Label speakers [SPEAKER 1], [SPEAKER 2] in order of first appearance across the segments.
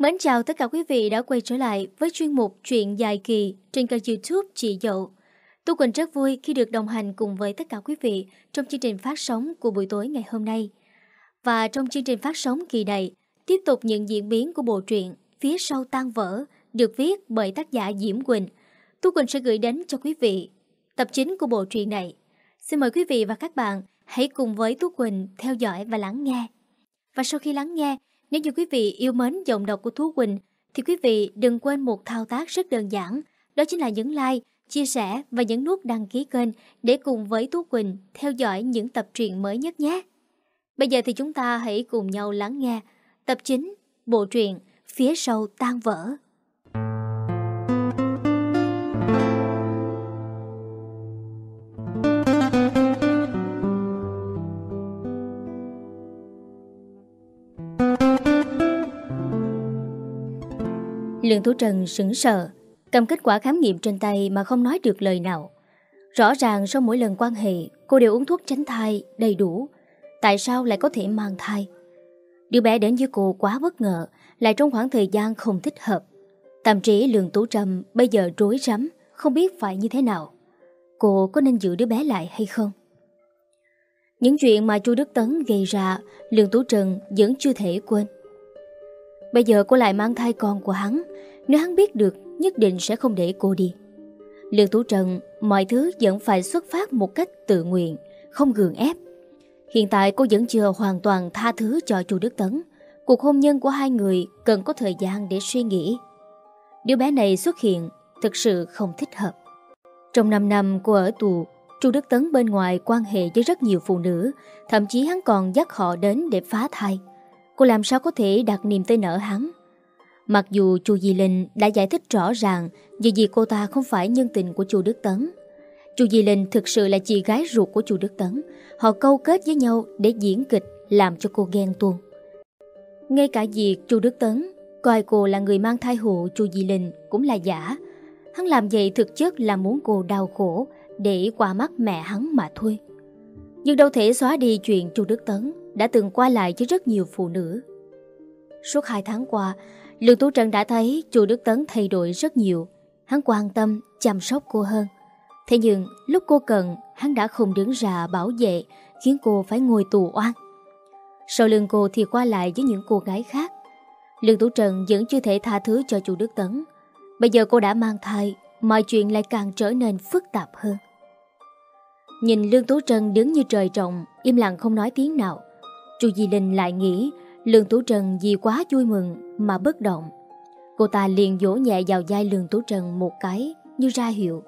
[SPEAKER 1] Mến chào tất cả quý vị đã quay trở lại với chuyên mục Chuyện dài kỳ trên kênh youtube Chị Dậu. Tu Quỳnh rất vui khi được đồng hành cùng với tất cả quý vị trong chương trình phát sóng của buổi tối ngày hôm nay. Và trong chương trình phát sóng kỳ này, tiếp tục những diễn biến của bộ truyện Phía sau tan vỡ được viết bởi tác giả Diễm Quỳnh. Tu Quỳnh sẽ gửi đến cho quý vị tập chính của bộ truyện này. Xin mời quý vị và các bạn hãy cùng với Tú Quỳnh theo dõi và lắng nghe. Và sau khi lắng nghe, nếu như quý vị yêu mến giọng đọc của Thú Quỳnh, thì quý vị đừng quên một thao tác rất đơn giản, đó chính là nhấn like, chia sẻ và nhấn nút đăng ký kênh để cùng với Tú Quỳnh theo dõi những tập truyện mới nhất nhé. Bây giờ thì chúng ta hãy cùng nhau lắng nghe tập 9 bộ truyện Phía sau tan vỡ. Lương Tú Trần sững sờ, cầm kết quả khám nghiệm trên tay mà không nói được lời nào. Rõ ràng sau mỗi lần quan hệ, cô đều uống thuốc tránh thai đầy đủ. Tại sao lại có thể mang thai? Đứa bé đến với cô quá bất ngờ, lại trong khoảng thời gian không thích hợp. Tâm trí Lương Tú Trầm bây giờ rối rắm, không biết phải như thế nào. Cô có nên giữ đứa bé lại hay không? Những chuyện mà chu Đức Tấn gây ra, Lương Tú Trần vẫn chưa thể quên. Bây giờ cô lại mang thai con của hắn. Nếu hắn biết được, Nhất định sẽ không để cô đi. Lương Tú Trần, Mọi thứ vẫn phải xuất phát một cách tự nguyện, Không gượng ép. Hiện tại cô vẫn chưa hoàn toàn tha thứ cho chu Đức Tấn. Cuộc hôn nhân của hai người Cần có thời gian để suy nghĩ. Đứa bé này xuất hiện Thực sự không thích hợp. Trong 5 năm cô ở tù, Chu Đức Tấn bên ngoài quan hệ với rất nhiều phụ nữ, Thậm chí hắn còn dắt họ đến để phá thai. Cô làm sao có thể đặt niềm tin ở hắn? Mặc dù chu Di Linh đã giải thích rõ ràng Vì gì cô ta không phải nhân tình của chu Đức Tấn, Chu Di Linh thực sự là chị gái ruột của chu Đức Tấn. Họ câu kết với nhau để diễn kịch Làm cho cô ghen tuông. Ngay cả việc chu Đức Tấn Coi cô là người mang thai hộ chu Di Linh Cũng là giả. Hắn làm vậy thực chất là muốn cô đau khổ Để qua mắt mẹ hắn mà thôi. Nhưng đâu thể xóa đi chuyện chu Đức Tấn đã từng qua lại với rất nhiều phụ nữ. Suốt hai tháng qua, Lương Tú Trân đã thấy chùa Đức Tấn thay đổi rất nhiều. Hắn quan tâm, chăm sóc cô hơn. Thế nhưng, lúc cô cần, hắn đã không đứng ra bảo vệ, khiến cô phải ngồi tù oan. Sau lưng cô thì qua lại với những cô gái khác. Lương Tú Trần vẫn chưa thể tha thứ cho chu Đức Tấn. Bây giờ cô đã mang thai, mọi chuyện lại càng trở nên phức tạp hơn. Nhìn Lương Tú trần đứng như trời trọng, im lặng không nói tiếng nào. Chu Di Linh lại nghĩ Lương Tú Trần vì quá vui mừng mà bất động. Cô ta liền vỗ nhẹ vào vai Lương Tú Trần một cái như ra hiệu.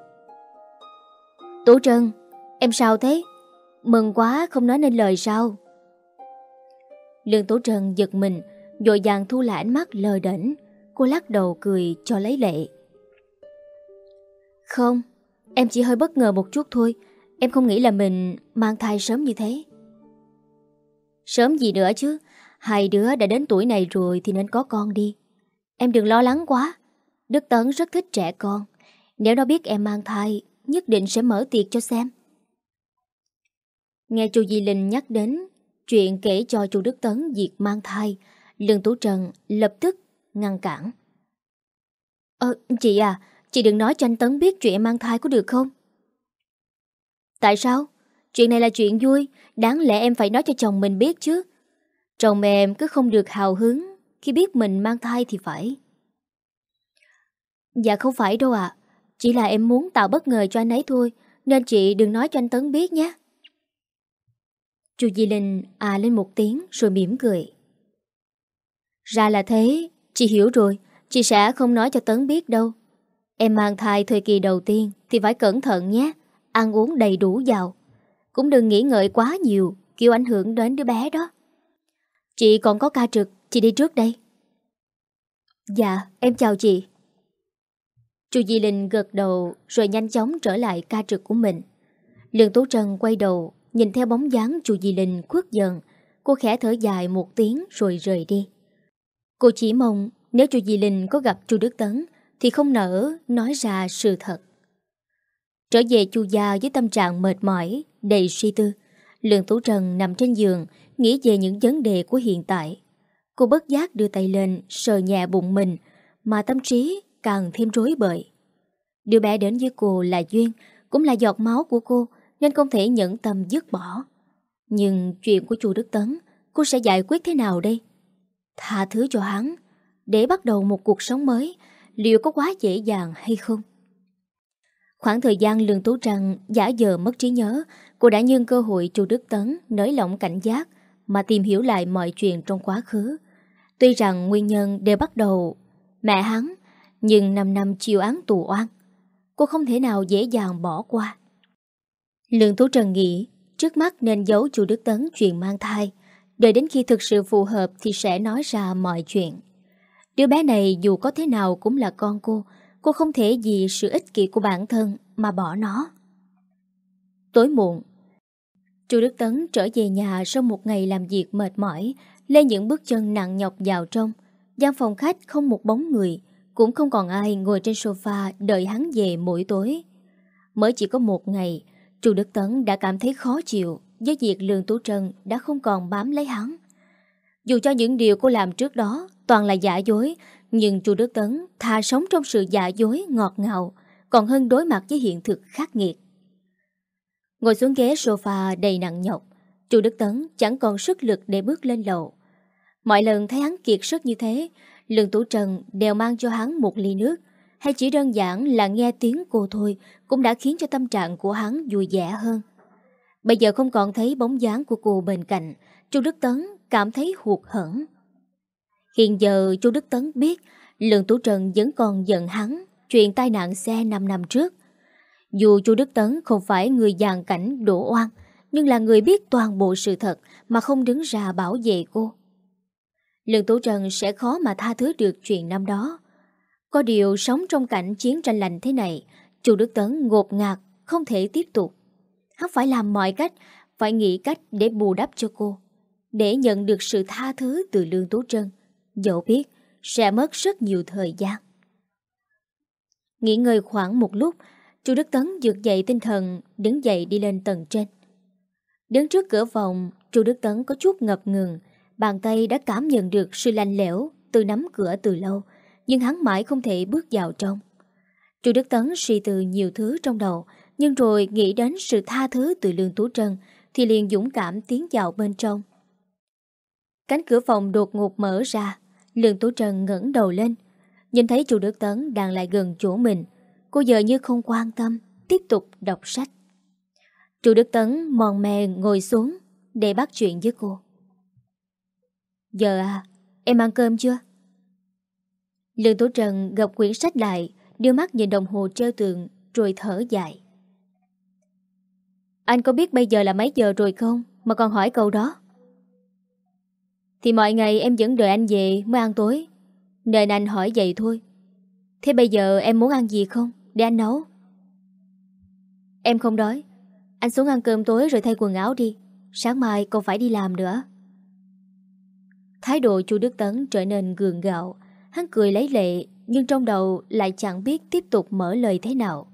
[SPEAKER 1] Tú Trân, em sao thế? Mừng quá không nói nên lời sao? Lương Tú Trần giật mình, dội dàng thu lại ánh mắt lờ đỉnh. Cô lắc đầu cười cho lấy lệ. Không, em chỉ hơi bất ngờ một chút thôi. Em không nghĩ là mình mang thai sớm như thế. Sớm gì nữa chứ? Hai đứa đã đến tuổi này rồi Thì nên có con đi. Em đừng lo lắng quá. Đức Tấn rất thích trẻ con. Nếu nó biết em mang thai, Nhất định sẽ mở tiệc cho xem. Nghe chú Di Linh nhắc đến Chuyện kể cho chú Đức Tấn Việc mang thai, Lương Tú Trần lập tức ngăn cản. Ờ chị à Chị đừng nói cho anh Tấn biết chuyện em mang thai có được không? Tại sao? Chuyện này là chuyện vui, Đáng lẽ em phải nói cho chồng mình biết chứ. Chồng em cứ không được hào hứng, Khi biết mình mang thai thì phải. Dạ không phải đâu ạ, Chỉ là em muốn tạo bất ngờ cho anh ấy thôi, Nên chị đừng nói cho anh Tấn biết nhé. Chu Di Linh à lên một tiếng rồi mỉm cười. Ra là thế, Chị hiểu rồi, Chị sẽ không nói cho Tấn biết đâu. Em mang thai thời kỳ đầu tiên Thì phải cẩn thận nhé, Ăn uống đầy đủ giàu cũng đừng nghĩ ngợi quá nhiều, Kiểu ảnh hưởng đến đứa bé đó. Chị còn có ca trực, Chị đi trước đây. Dạ em chào chị. Chu Di Linh gật đầu Rồi nhanh chóng trở lại ca trực của mình. Lương Tố Trân quay đầu, Nhìn theo bóng dáng chu Di Linh khuất dần. Cô khẽ thở dài một tiếng rồi rời đi. Cô chỉ mong Nếu chu Di Linh có gặp chu Đức Tấn Thì không nỡ nói ra sự thật. Trở về chu gia với tâm trạng mệt mỏi đầy suy tư. Lương Tú Trần nằm trên giường, nghĩ về những vấn đề của hiện tại. Cô bất giác đưa tay lên sờ nhẹ bụng mình mà tâm trí càng thêm rối bời. Đứa bé đến với cô là Duyên, cũng là giọt máu của cô nên không thể nhẫn tâm dứt bỏ. Nhưng chuyện của chu Đức Tấn, cô sẽ giải quyết thế nào đây? Tha thứ cho hắn, để bắt đầu một cuộc sống mới, liệu có quá dễ dàng hay không? Khoảng thời gian Lương Tú Trăng giả giờ mất trí nhớ, cô đã nhân cơ hội chu Đức Tấn nới lỏng cảnh giác mà tìm hiểu lại mọi chuyện trong quá khứ. Tuy rằng nguyên nhân đều bắt đầu mẹ hắn, nhưng 5 năm chịu án tù oan, cô không thể nào dễ dàng bỏ qua. Lương Tú Trần nghĩ trước mắt nên giấu chu Đức Tấn chuyện mang thai, đợi đến khi thực sự phù hợp thì sẽ nói ra mọi chuyện. Đứa bé này dù có thế nào cũng là con cô, cô không thể vì sự ích kỷ của bản thân mà bỏ nó. Tối muộn, Chu Đức Tấn trở về nhà sau một ngày làm việc mệt mỏi, lên những bước chân nặng nhọc vào trong. gian phòng khách không một bóng người, cũng không còn ai ngồi trên sofa đợi hắn về mỗi tối. Mới chỉ có một ngày, Chu Đức Tấn đã cảm thấy khó chịu với việc Lương Tú Trân đã không còn bám lấy hắn. Dù cho những điều cô làm trước đó toàn là giả dối, nhưng Chu Đức Tấn thà sống trong sự giả dối ngọt ngào, còn hơn đối mặt với hiện thực khắc nghiệt. Ngồi xuống ghế sofa đầy nặng nhọc, Chu Đức Tấn chẳng còn sức lực để bước lên lầu. Mọi lần thấy hắn kiệt sức như thế, Lương Tú Trần đều mang cho hắn một ly nước, hay chỉ đơn giản là nghe tiếng cô thôi cũng đã khiến cho tâm trạng của hắn vui vẻ hơn. Bây giờ không còn thấy bóng dáng của cô bên cạnh, Chu Đức Tấn cảm thấy hụt hẫng. Hiện giờ Chu Đức Tấn biết Lương Tú Trần vẫn còn giận hắn chuyện tai nạn xe 5 năm trước. Dù Chu Đức Tấn không phải người dàn cảnh đổ oan, nhưng là người biết toàn bộ sự thật mà không đứng ra bảo vệ cô. Lương Tú Trần sẽ khó mà tha thứ được chuyện năm đó. Có điều sống trong cảnh chiến tranh lạnh thế này, Chu Đức Tấn ngột ngạt, không thể tiếp tục. Hắn phải làm mọi cách, phải nghĩ cách để bù đắp cho cô, để nhận được sự tha thứ từ Lương Tú Trân. Dẫu biết sẽ mất rất nhiều thời gian. Nghỉ ngơi khoảng một lúc, Chu Đức Tấn dược dậy tinh thần, đứng dậy đi lên tầng trên. Đứng trước cửa phòng, Chu Đức Tấn có chút ngập ngừng, bàn tay đã cảm nhận được sự lạnh lẽo từ nắm cửa từ lâu, nhưng hắn mãi không thể bước vào trong. Chu Đức Tấn suy từ nhiều thứ trong đầu, nhưng rồi nghĩ đến sự tha thứ từ Lương Tú Trân, thì liền dũng cảm tiến vào bên trong. Cánh cửa phòng đột ngột mở ra, Lương Tú Trân ngẩng đầu lên, nhìn thấy Chu Đức Tấn đang lại gần chỗ mình, Cô giờ như không quan tâm, Tiếp tục đọc sách. Chu Đức Tấn mòn mè ngồi xuống Để bắt chuyện với cô. Giờ à Em ăn cơm chưa? Lương Tố Trần gặp quyển sách lại, Đưa mắt nhìn đồng hồ treo tường Rồi thở dài. Anh có biết bây giờ là mấy giờ rồi không Mà còn hỏi câu đó? Thì mọi ngày em vẫn đợi anh về Mới ăn tối. Nên anh hỏi vậy thôi. Thế bây giờ em muốn ăn gì không? Để anh nấu. Em không đói. Anh xuống ăn cơm tối rồi thay quần áo đi. Sáng mai còn phải đi làm nữa. Thái độ chu Đức Tấn trở nên gường gạo. Hắn cười lấy lệ, Nhưng trong đầu lại chẳng biết tiếp tục mở lời thế nào.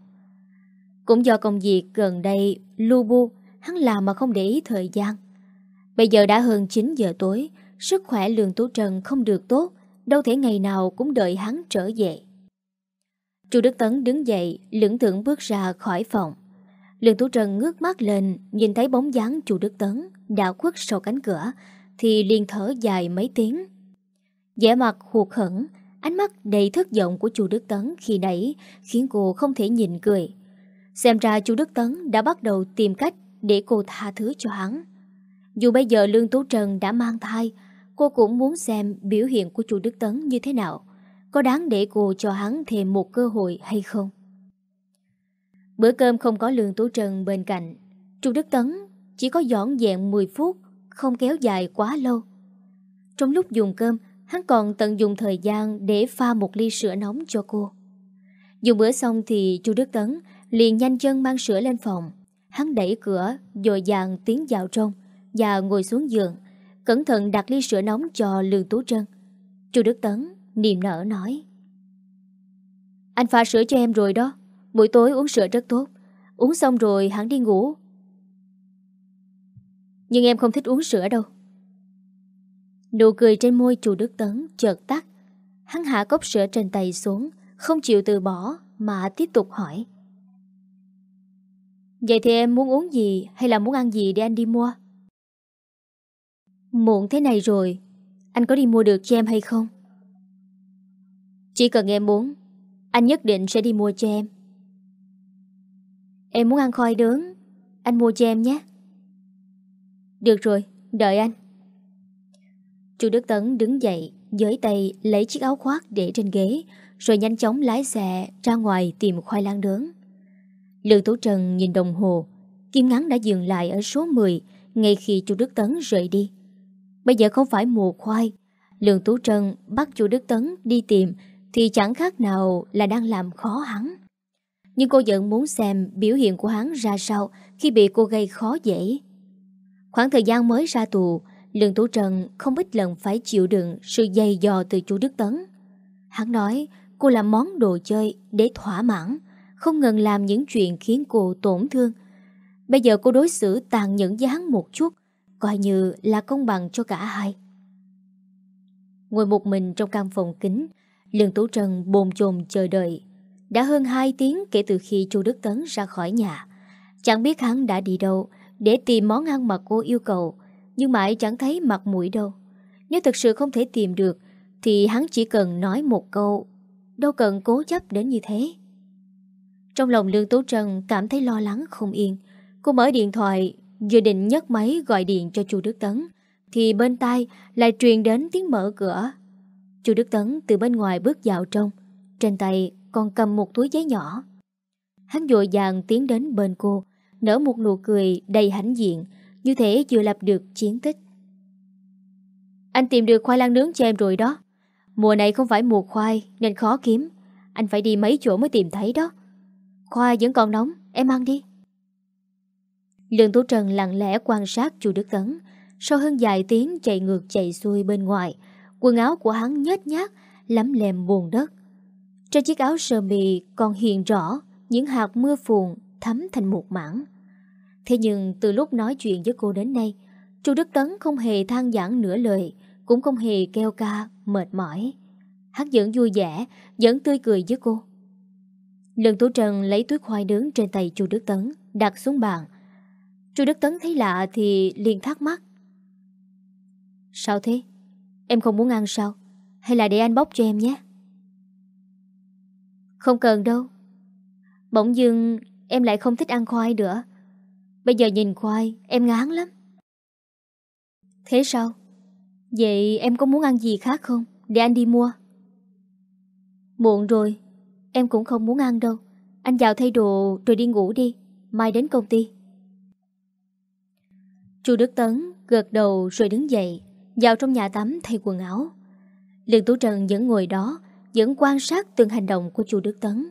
[SPEAKER 1] Cũng do công việc gần đây Lu bu, Hắn làm mà không để ý thời gian. Bây giờ đã hơn 9 giờ tối, Sức khỏe lường Tú Trần không được tốt, Đâu thể ngày nào cũng đợi hắn trở về. Chu Đức Tấn đứng dậy, lưỡng thưởng bước ra khỏi phòng. Lương Tú Trân ngước mắt lên, nhìn thấy bóng dáng Chu Đức Tấn đã khuất sau cánh cửa, thì liền thở dài mấy tiếng. vẻ mặt hụt hẫng, ánh mắt đầy thất vọng của Chu Đức Tấn khi nãy khiến cô không thể nhìn cười. Xem ra Chu Đức Tấn đã bắt đầu tìm cách để cô tha thứ cho hắn. Dù bây giờ Lương Tú Trân đã mang thai, cô cũng muốn xem biểu hiện của Chu Đức Tấn như thế nào có đáng để cô cho hắn thêm một cơ hội hay không? Bữa cơm không có Lương Tú Trần bên cạnh. Trung Đức Tấn chỉ có dọn dẹn 10 phút, không kéo dài quá lâu. Trong lúc dùng cơm, hắn còn tận dụng thời gian để pha một ly sữa nóng cho cô. Dùng bữa xong thì chu Đức Tấn liền nhanh chân mang sữa lên phòng. Hắn đẩy cửa, dội dàng tiến vào trong và ngồi xuống giường, cẩn thận đặt ly sữa nóng cho Lương Tú Trân. chu Đức Tấn Niềm nở nói Anh pha sữa cho em rồi đó Buổi tối uống sữa rất tốt Uống xong rồi hắn đi ngủ Nhưng em không thích uống sữa đâu Nụ cười trên môi chu Đức Tấn chợt tắt. Hắn hạ cốc sữa trên tay xuống, không chịu từ bỏ mà tiếp tục hỏi. Vậy thì em muốn uống gì hay là muốn ăn gì để anh đi mua? Muộn thế này rồi, anh có đi mua được cho em hay không? Chỉ cần em muốn, anh nhất định sẽ đi mua cho em. Em muốn ăn khoai nướng, anh mua cho em nhé. Được rồi, đợi anh. Chu Đức Tấn đứng dậy, giới tay lấy chiếc áo khoác để trên ghế, rồi nhanh chóng lái xe ra ngoài tìm khoai lang nướng. Lương Tú Trần nhìn đồng hồ, kim ngắn đã dừng lại ở số 10 ngay khi Chu Đức Tấn rời đi. Bây giờ không phải mùa khoai, Lương Tú Trần bắt Chu Đức Tấn đi tìm thì chẳng khác nào là đang làm khó hắn. Nhưng cô vẫn muốn xem biểu hiện của hắn ra sao khi bị cô gây khó dễ. Khoảng thời gian mới ra tù, Lương Tú Trần không ít lần phải chịu đựng sự dày dò từ chú Đức Tấn. Hắn nói cô làm món đồ chơi để thỏa mãn, không ngừng làm những chuyện khiến cô tổn thương. Bây giờ cô đối xử tàn nhẫn với hắn một chút, coi như là công bằng cho cả hai. Ngồi một mình trong căn phòng kính, Lương Tú Trân bồn chồn chờ đợi. Đã hơn 2 tiếng kể từ khi Chu Đức Tấn ra khỏi nhà. Chẳng biết hắn đã đi đâu để tìm món ăn mà cô yêu cầu, nhưng mãi chẳng thấy mặt mũi đâu. Nếu thật sự không thể tìm được, thì hắn chỉ cần nói một câu, đâu cần cố chấp đến như thế. Trong lòng Lương Tú Trân cảm thấy lo lắng không yên. Cô mở điện thoại, vừa định nhấc máy gọi điện cho Chu Đức Tấn, thì bên tai lại truyền đến tiếng mở cửa. Chú Đức Tấn từ bên ngoài bước vào trong, trên tay còn cầm một túi giấy nhỏ. Hắn vội vàng tiến đến bên cô, nở một nụ cười đầy hãnh diện, như thế vừa lập được chiến tích. Anh tìm được khoai lang nướng cho em rồi đó. Mùa này không phải mùa khoai nên khó kiếm. Anh phải đi mấy chỗ mới tìm thấy đó. Khoai vẫn còn nóng, em ăn đi. Lương Tú Trần lặng lẽ quan sát chu Đức Tấn. Sau hơn vài tiếng chạy ngược chạy xuôi bên ngoài, quần áo của hắn nhét nhát, lắm lem buồn đất. Trên chiếc áo sơ mi còn hiện rõ những hạt mưa phùn thấm thành một mảng. Thế nhưng từ lúc nói chuyện với cô đến nay, Chu Đức Tấn không hề than giảng nửa lời, cũng không hề kêu ca, mệt mỏi. Hắn vẫn vui vẻ, vẫn tươi cười với cô. Lần Tú Trần lấy túi khoai nướng trên tay Chu Đức Tấn, đặt xuống bàn. Chu Đức Tấn thấy lạ thì liền thắc mắc. Sao thế? Em không muốn ăn sao? Hay là để anh bóc cho em nhé? Không cần đâu. Bỗng dưng em lại không thích ăn khoai nữa. Bây giờ nhìn khoai, em ngán lắm. Thế sao? Vậy em có muốn ăn gì khác không? Để anh đi mua. Muộn rồi. Em cũng không muốn ăn đâu. Anh vào thay đồ rồi đi ngủ đi. Mai đến công ty. Chu Đức Tấn gật đầu rồi đứng dậy. Vào trong nhà tắm thay quần áo Lương Tú Trần vẫn ngồi đó Vẫn quan sát từng hành động của chu Đức Tấn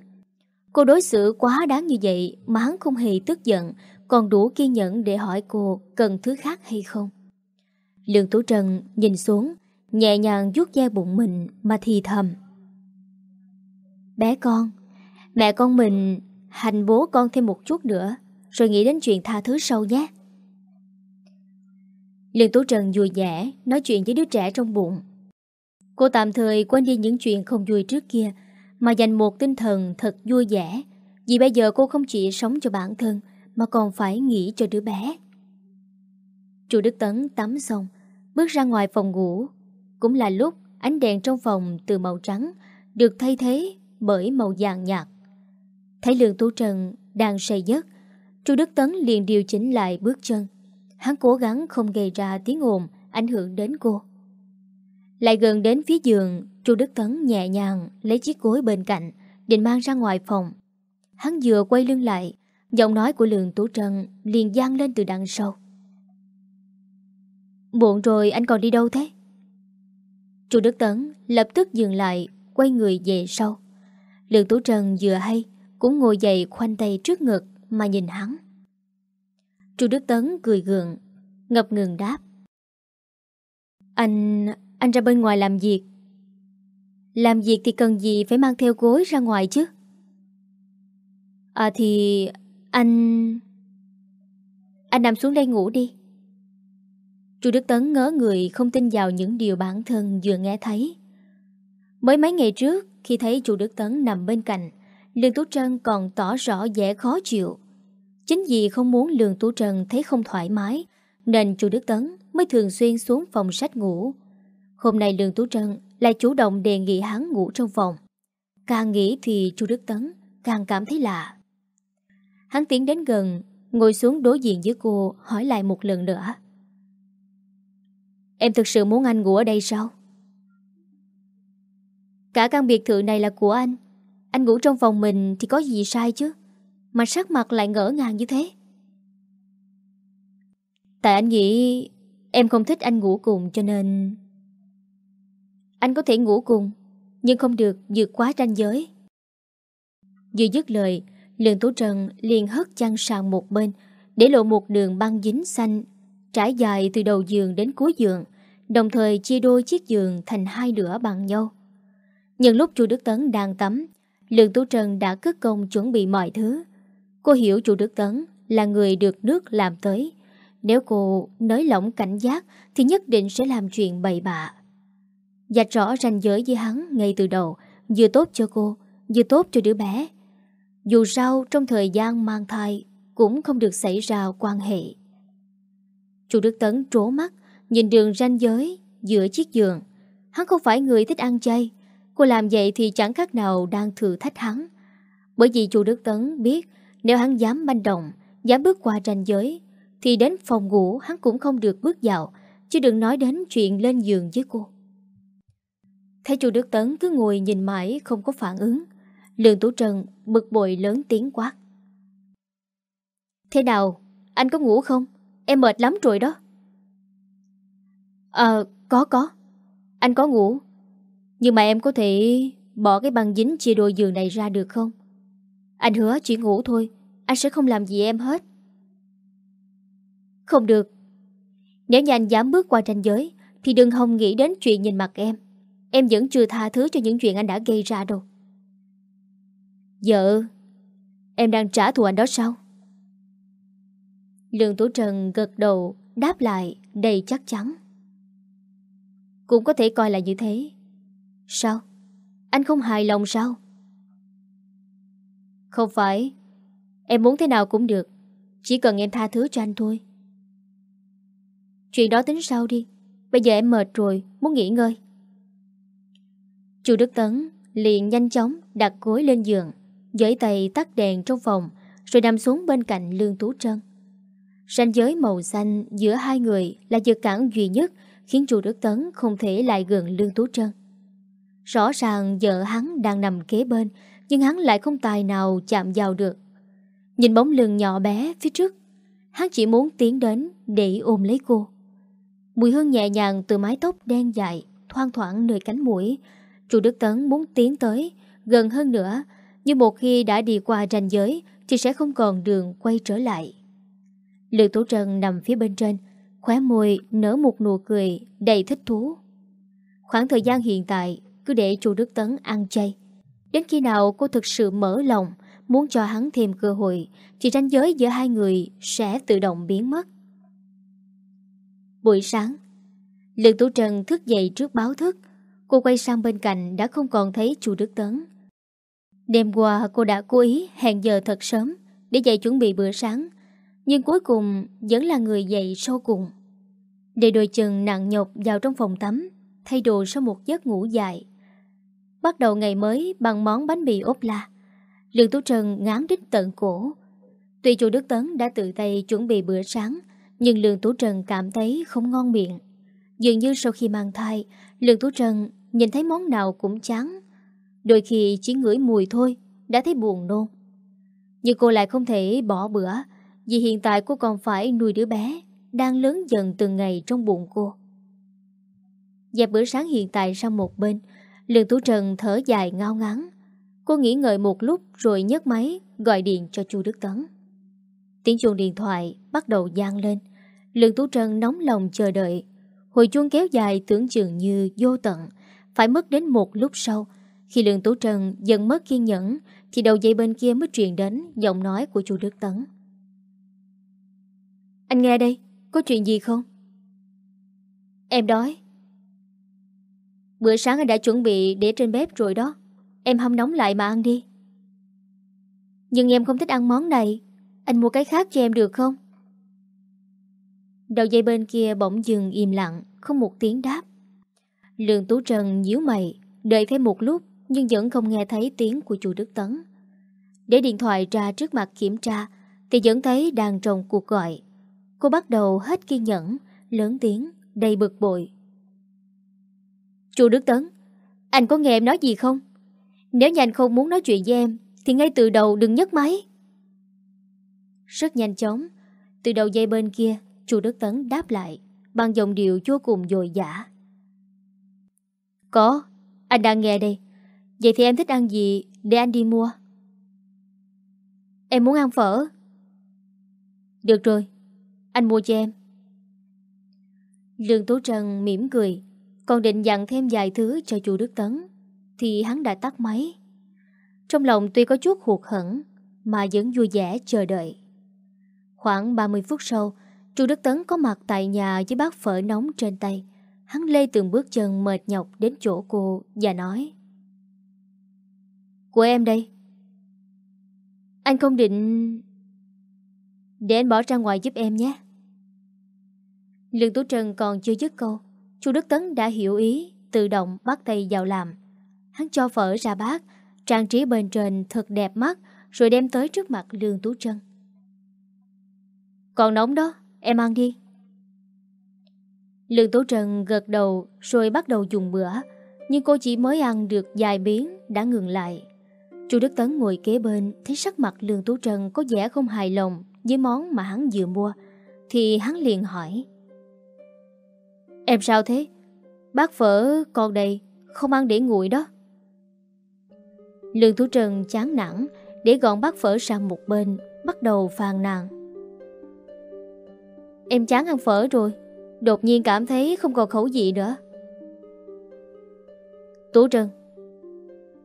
[SPEAKER 1] Cô đối xử quá đáng như vậy Mà hắn không hề tức giận còn đủ kiên nhẫn để hỏi cô cần thứ khác hay không. Lương Tú Trần nhìn xuống, nhẹ nhàng vuốt da bụng mình mà thì thầm. Bé con, mẹ con mình hành bố con thêm một chút nữa, rồi nghĩ đến chuyện tha thứ sau nhé. Lương Tú Trần vui vẻ, nói chuyện với đứa trẻ trong bụng. Cô tạm thời quên đi những chuyện không vui trước kia, mà dành một tinh thần thật vui vẻ, vì bây giờ cô không chỉ sống cho bản thân, mà còn phải nghĩ cho đứa bé. Chu Đức Tấn tắm xong, bước ra ngoài phòng ngủ. Cũng là lúc ánh đèn trong phòng từ màu trắng được thay thế bởi màu vàng nhạt. Thấy Lương Tú Trần đang say giấc, Chu Đức Tấn liền điều chỉnh lại bước chân. Hắn cố gắng không gây ra tiếng ồn ảnh hưởng đến cô. Lại gần đến phía giường, Chu Đức Tấn nhẹ nhàng lấy chiếc gối bên cạnh, định mang ra ngoài phòng. Hắn vừa quay lưng lại, Giọng nói của Lương Tú Trân liền gian lên từ đằng sau. Muộn rồi anh còn đi đâu thế? Chu Đức Tấn lập tức dừng lại, quay người về sau. Lương Tú Trân vừa hay, cũng ngồi dậy khoanh tay trước ngực mà nhìn hắn. Chu Đức Tấn cười gượng, ngập ngừng đáp. Anh... anh ra bên ngoài làm việc. Làm việc thì cần gì phải mang theo gối ra ngoài chứ? À thì anh... Anh nằm xuống đây ngủ đi. Chu Đức Tấn ngớ người không tin vào những điều bản thân vừa nghe thấy. Mới mấy ngày trước, khi thấy Chu Đức Tấn nằm bên cạnh, Lương Tú Trân còn tỏ rõ vẻ khó chịu. Chính vì không muốn Lương Tú Trân thấy không thoải mái, nên Chu Đức Tấn mới thường xuyên xuống phòng sách ngủ. Hôm nay Lương Tú Trân lại chủ động đề nghị hắn ngủ trong phòng. Càng nghĩ thì Chu Đức Tấn càng cảm thấy lạ. Hắn tiến đến gần, ngồi xuống đối diện với cô, hỏi lại một lần nữa. Em thực sự muốn anh ngủ ở đây sao? Cả căn biệt thự này là của anh. Anh ngủ trong phòng mình thì có gì sai chứ? Mà sắc mặt lại ngỡ ngàng như thế. Tại anh nghĩ em không thích anh ngủ cùng cho nên... Anh có thể ngủ cùng, nhưng không được vượt quá ranh giới. Vừa dứt lời, Lương Tú Trần liền hất chăn sang một bên, để lộ một đường băng dính xanh, trải dài từ đầu giường đến cuối giường, đồng thời chia đôi chiếc giường thành hai nửa bằng nhau. Nhưng lúc chu Đức Tấn đang tắm, Lương Tú Trần đã cất công chuẩn bị mọi thứ. Cô hiểu chủ Đức Tấn là người được nước làm tới. Nếu cô nới lỏng cảnh giác thì nhất định sẽ làm chuyện bậy bạ. Dạch rõ ranh giới với hắn ngay từ đầu, vừa tốt cho cô, vừa tốt cho đứa bé. Dù sao trong thời gian mang thai cũng không được xảy ra quan hệ. Chu Đức Tấn trố mắt, nhìn đường ranh giới giữa chiếc giường. Hắn không phải người thích ăn chay. Cô làm vậy thì chẳng khác nào đang thử thách hắn. Bởi vì chu Đức Tấn biết nếu hắn dám manh động, dám bước qua ranh giới, thì đến phòng ngủ hắn cũng không được bước vào, chứ đừng nói đến chuyện lên giường với cô. Thấy chú Đức Tấn cứ ngồi nhìn mãi không có phản ứng, Lương Tú Trần bực bội lớn tiếng quát. Thế nào? Anh có ngủ không? Em mệt lắm rồi đó. Ờ, có có. Anh có ngủ. Nhưng mà em có thể bỏ cái băng dính chia đôi giường này ra được không? Anh hứa chỉ ngủ thôi. Anh sẽ không làm gì em hết. Không được. Nếu như anh dám bước qua ranh giới thì đừng hòng nghĩ đến chuyện nhìn mặt em. Em vẫn chưa tha thứ cho những chuyện anh đã gây ra đâu. Vợ, em đang trả thù anh đó sao? Lương Tú Trần gật đầu đáp lại đầy chắc chắn. Cũng có thể coi là như thế. Sao? Anh không hài lòng sao? Không phải. Em muốn thế nào cũng được. Chỉ cần em tha thứ cho anh thôi. Chuyện đó tính sau đi. Bây giờ em mệt rồi, muốn nghỉ ngơi. Chu Đức Tấn liền nhanh chóng đặt gối lên giường, Giới tay tắt đèn trong phòng, rồi nằm xuống bên cạnh Lương Tú Trân. Ranh giới màu xanh giữa hai người là dự cản duy nhất khiến Chu Đức Tấn không thể lại gần Lương Tú Trân. Rõ ràng vợ hắn đang nằm kế bên, nhưng hắn lại không tài nào chạm vào được. Nhìn bóng lưng nhỏ bé phía trước, hắn chỉ muốn tiến đến để ôm lấy cô. Mùi hương nhẹ nhàng từ mái tóc đen dài, thoang thoảng nơi cánh mũi. Chu Đức Tấn muốn tiến tới, gần hơn nữa, nhưng một khi đã đi qua ranh giới thì sẽ không còn đường quay trở lại. Lương Tố Trần nằm phía bên trên, khóe môi nở một nụ cười đầy thích thú. Khoảng thời gian hiện tại cứ để chu Đức Tấn ăn chay. Đến khi nào cô thực sự mở lòng, muốn cho hắn thêm cơ hội, thì ranh giới giữa hai người sẽ tự động biến mất. Buổi sáng, Lương Tú Trần thức dậy trước báo thức. Cô quay sang bên cạnh đã không còn thấy chu Đức Tấn. Đêm qua cô đã cố ý hẹn giờ thật sớm để dậy chuẩn bị bữa sáng nhưng cuối cùng vẫn là người dậy sau cùng. Để đôi chân nặng nhọc vào trong phòng tắm, thay đồ sau một giấc ngủ dài. Bắt đầu ngày mới bằng món bánh mì ốp la. Lương Tú Trần ngán đích tận cổ. Tuy chú Đức Tấn đã tự tay chuẩn bị bữa sáng, nhưng Lương Tú Trần cảm thấy không ngon miệng. Dường như sau khi mang thai, Lương Tú Trần nhìn thấy món nào cũng chán. Đôi khi chỉ ngửi mùi thôi, đã thấy buồn nôn. Nhưng cô lại không thể bỏ bữa, vì hiện tại cô còn phải nuôi đứa bé Đang lớn dần từng ngày trong bụng cô Dẹp bữa sáng hiện tại sang một bên Lương Tú Trần thở dài ngao ngắn Cô nghỉ ngợi một lúc rồi nhấc máy Gọi điện cho chu Đức Tấn Tiếng chuông điện thoại bắt đầu gian lên Lương Tú Trân nóng lòng chờ đợi Hồi chuông kéo dài tưởng chừng như vô tận Phải mất đến một lúc sau Khi Lương Tú Trân dần mất kiên nhẫn Thì đầu dây bên kia mới truyền đến Giọng nói của chu Đức Tấn anh nghe đây, có chuyện gì không? Em đói. Bữa sáng anh đã chuẩn bị để trên bếp rồi đó. Em hâm nóng lại mà ăn đi. Nhưng em không thích ăn món này. Anh mua cái khác cho em được không? Đầu dây bên kia bỗng dừng im lặng, không một tiếng đáp. Lương Tú Trần nhíu mày, đợi thêm một lúc nhưng vẫn không nghe thấy tiếng của chủ Đức Tấn. Để điện thoại ra trước mặt kiểm tra thì vẫn thấy đang trong cuộc gọi. Cô bắt đầu hết kiên nhẫn, lớn tiếng, đầy bực bội. Chú Đức Tấn, anh có nghe em nói gì không? Nếu như anh không muốn nói chuyện với em thì ngay từ đầu đừng nhấc máy. Rất nhanh chóng, từ đầu dây bên kia, chú Đức Tấn đáp lại bằng giọng điệu vô cùng dồi dã. Có, anh đang nghe đây. Vậy thì em thích ăn gì để anh đi mua? Em muốn ăn phở. Được rồi, anh mua cho em. Lương Tố Trần mỉm cười, còn định dặn thêm vài thứ cho chú Đức Tấn, thì hắn đã tắt máy. Trong lòng tuy có chút hụt hẫng mà vẫn vui vẻ chờ đợi. Khoảng 30 phút sau, chú Đức Tấn có mặt tại nhà với bát phở nóng trên tay. Hắn lê từng bước chân mệt nhọc đến chỗ cô và nói Của em đây Anh không định... Để anh bỏ ra ngoài giúp em nhé Lương Tú Trân còn chưa dứt câu Chu Đức Tấn đã hiểu ý Tự động bắt tay vào làm Hắn cho phở ra bát, Trang trí bên trên thật đẹp mắt, Rồi đem tới trước mặt Lương Tú Trân. Còn nóng đó, Em ăn đi. Lương Tú Trân gật đầu rồi bắt đầu dùng bữa, Nhưng cô chỉ mới ăn được vài miếng đã ngừng lại. Chu Đức Tấn ngồi kế bên, Thấy sắc mặt Lương Tú Trân có vẻ không hài lòng Với món mà hắn vừa mua, Thì hắn liền hỏi. Em sao thế? Bác phở còn đây Không ăn để nguội đó. Lương thủ Trần chán nản, Để gọn bát phở sang một bên, Bắt đầu phàn nàn. Em chán ăn phở rồi, Đột nhiên cảm thấy không còn khẩu vị nữa. Tú trần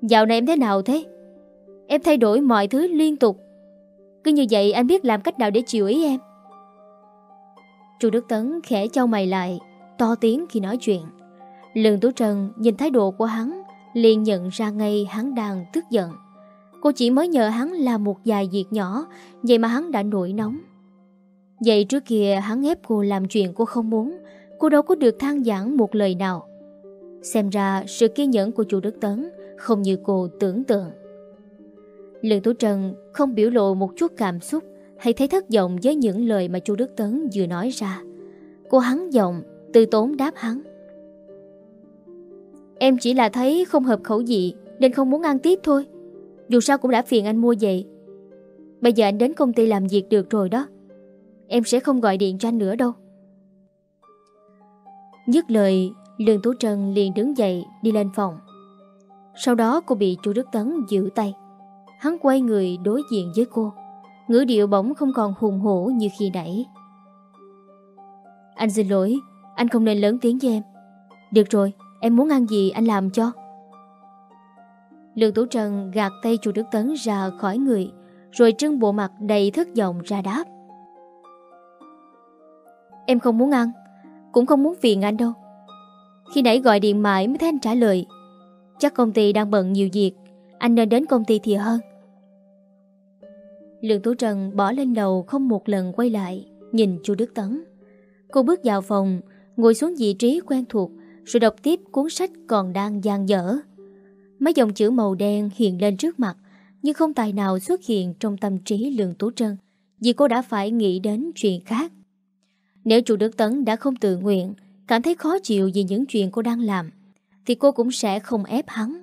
[SPEAKER 1] Dạo này em thế nào thế? Em thay đổi mọi thứ liên tục. Cứ như vậy anh biết làm cách nào để chịu ý em? Chu Đức Tấn khẽ cho mày lại, To tiếng khi nói chuyện. Lương Tú trần nhìn thái độ của hắn liền nhận ra ngay hắn đang tức giận. Cô chỉ mới nhờ hắn làm một vài việc nhỏ, Vậy mà hắn đã nổi nóng. Vậy trước kia hắn ép cô làm chuyện cô không muốn, Cô đâu có được than giảng một lời nào. Xem ra sự kiên nhẫn của chủ Đức Tấn Không như cô tưởng tượng. Lương Tú Trần không biểu lộ một chút cảm xúc Hay thấy thất vọng với những lời mà chu Đức Tấn vừa nói ra. Cô hắn giọng, Từ tốn đáp hắn. Em chỉ là thấy không hợp khẩu vị, Nên không muốn ăn tiếp thôi. Dù sao cũng đã phiền anh mua vậy Bây giờ anh đến công ty làm việc được rồi đó. Em sẽ không gọi điện cho anh nữa đâu. Dứt lời, Lương Tú Trân liền đứng dậy, đi lên phòng. Sau đó cô bị chú Đức Tấn giữ tay. Hắn quay người đối diện với cô. Ngữ điệu bỗng không còn hùng hổ như khi nãy. Anh xin lỗi, Anh không nên lớn tiếng với em. Được rồi Em muốn ăn gì anh làm cho. Lương Tú Trân gạt tay chú Đức Tấn ra khỏi người, Rồi trưng bộ mặt đầy thất vọng ra đáp. Em không muốn ăn, Cũng không muốn phiền anh đâu. Khi nãy gọi điện mãi mới thấy anh trả lời. Chắc công ty đang bận nhiều việc, Anh nên đến công ty thì hơn. Lương Tú Trần bỏ lên đầu không một lần quay lại, Nhìn chu Đức Tấn. Cô bước vào phòng, Ngồi xuống vị trí quen thuộc rồi đọc tiếp cuốn sách còn đang gian dở Mấy dòng chữ màu đen hiện lên trước mặt Nhưng không tài nào xuất hiện trong tâm trí Lương Tú Trân Vì cô đã phải nghĩ đến chuyện khác nếu chủ Đức Tấn đã không tự nguyện, cảm thấy khó chịu vì những chuyện cô đang làm, thì cô cũng sẽ không ép hắn.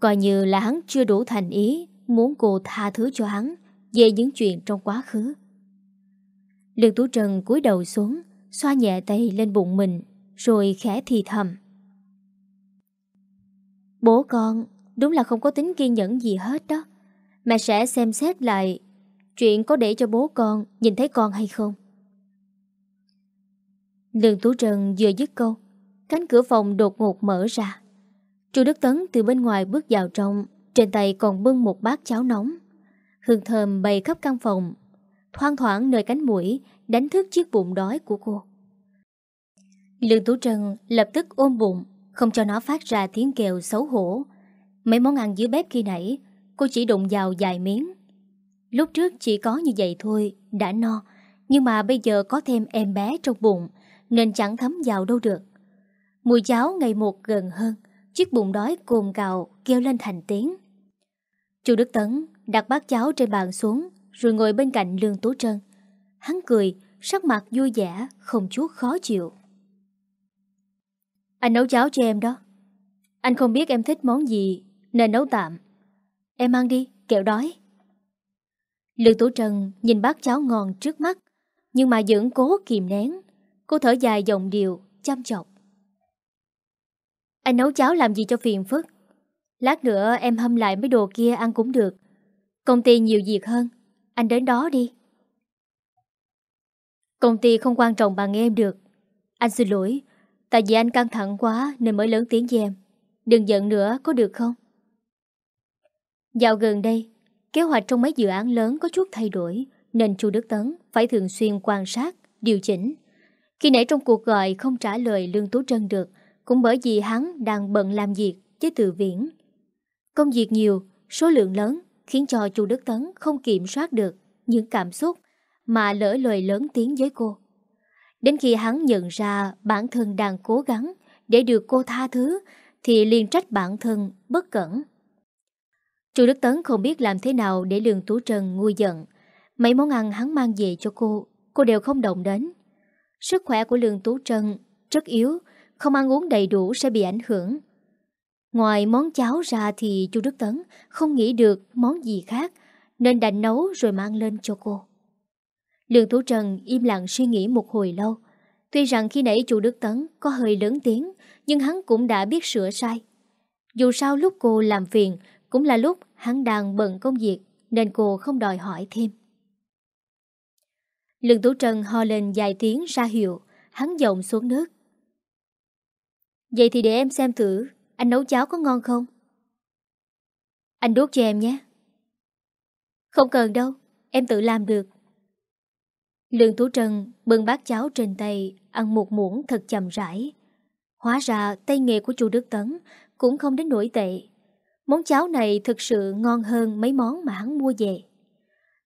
[SPEAKER 1] Coi như là hắn chưa đủ thành ý muốn cô tha thứ cho hắn về những chuyện trong quá khứ. Lương Tú Trần cúi đầu xuống, xoa nhẹ tay lên bụng mình, rồi khẽ thì thầm. Bố con, đúng là không có tính kiên nhẫn gì hết đó. Mẹ sẽ xem xét lại chuyện có để cho bố con nhìn thấy con hay không. Lương Tú Trần vừa dứt câu, Cánh cửa phòng đột ngột mở ra Chu Đức Tấn từ bên ngoài bước vào trong, Trên tay còn bưng một bát cháo nóng Hương thơm bay khắp căn phòng, Thoang thoảng nơi cánh mũi Đánh thức chiếc bụng đói của cô Lương Tú Trân lập tức ôm bụng, không cho nó phát ra tiếng kêu xấu hổ. Mấy món ăn dưới bếp khi nãy, cô chỉ đụng vào vài miếng. Lúc trước chỉ có như vậy thôi, đã no, nhưng mà bây giờ có thêm em bé trong bụng, nên chẳng thấm vào đâu được. Mùi cháo ngày một gần hơn, chiếc bụng đói cồn cào kêu lên thành tiếng. Chu Đức Tấn đặt bát cháo trên bàn xuống, rồi ngồi bên cạnh Lương Tú Trân. Hắn cười, sắc mặt vui vẻ, không chút khó chịu. Anh nấu cháo cho em đó. Anh không biết em thích món gì, nên nấu tạm. Em ăn đi, kẹo đói. Lương Tú Trân nhìn bát cháo ngon trước mắt, nhưng mà vẫn cố kìm nén. Cô thở dài giọng điệu, chăm chọc. Anh nấu cháo làm gì cho phiền phức? Lát nữa em hâm lại mấy đồ kia ăn cũng được. Công ty nhiều việc hơn, anh đến đó đi. Công ty không quan trọng bằng em được. Anh xin lỗi, tại vì anh căng thẳng quá nên mới lớn tiếng với em. Đừng giận nữa, có được không? Dạo gần đây, kế hoạch trong mấy dự án lớn có chút thay đổi nên chu Đức Tấn phải thường xuyên quan sát, điều chỉnh. Khi nãy trong cuộc gọi không trả lời Lương Tú Trân được cũng bởi vì hắn đang bận làm việc với từ viễn. Công việc nhiều, số lượng lớn khiến cho chu Đức Tấn không kiểm soát được những cảm xúc mà lỡ lời lớn tiếng với cô. Đến khi hắn nhận ra bản thân đang cố gắng để được cô tha thứ thì liền trách bản thân bất cẩn. Chu Đức Tấn không biết làm thế nào để lường Tú Trần nguôi giận. Mấy món ăn hắn mang về cho cô, cô đều không động đến. Sức khỏe của lường Tú Trần rất yếu, không ăn uống đầy đủ sẽ bị ảnh hưởng. Ngoài món cháo ra thì chu Đức Tấn không nghĩ được món gì khác, nên đành nấu rồi mang lên cho cô. Lương Thủ Trần im lặng suy nghĩ một hồi lâu. Tuy rằng khi nãy chủ Đức Tấn có hơi lớn tiếng, nhưng hắn cũng đã biết sửa sai. Dù sao lúc cô làm phiền, cũng là lúc hắn đang bận công việc, nên cô không đòi hỏi thêm. Lương Tú Trần ho lên dài tiếng ra hiệu, hắn giọng xuống nước. Vậy thì để em xem thử, anh nấu cháo có ngon không? Anh đốt cho em nhé. Không cần đâu, em tự làm được. Lương Tú Trân bưng bát cháo trên tay, ăn một muỗng thật chậm rãi. Hóa ra tay nghề của chú Đức Tấn cũng không đến nổi tệ. Món cháo này thực sự ngon hơn mấy món mà hắn mua về.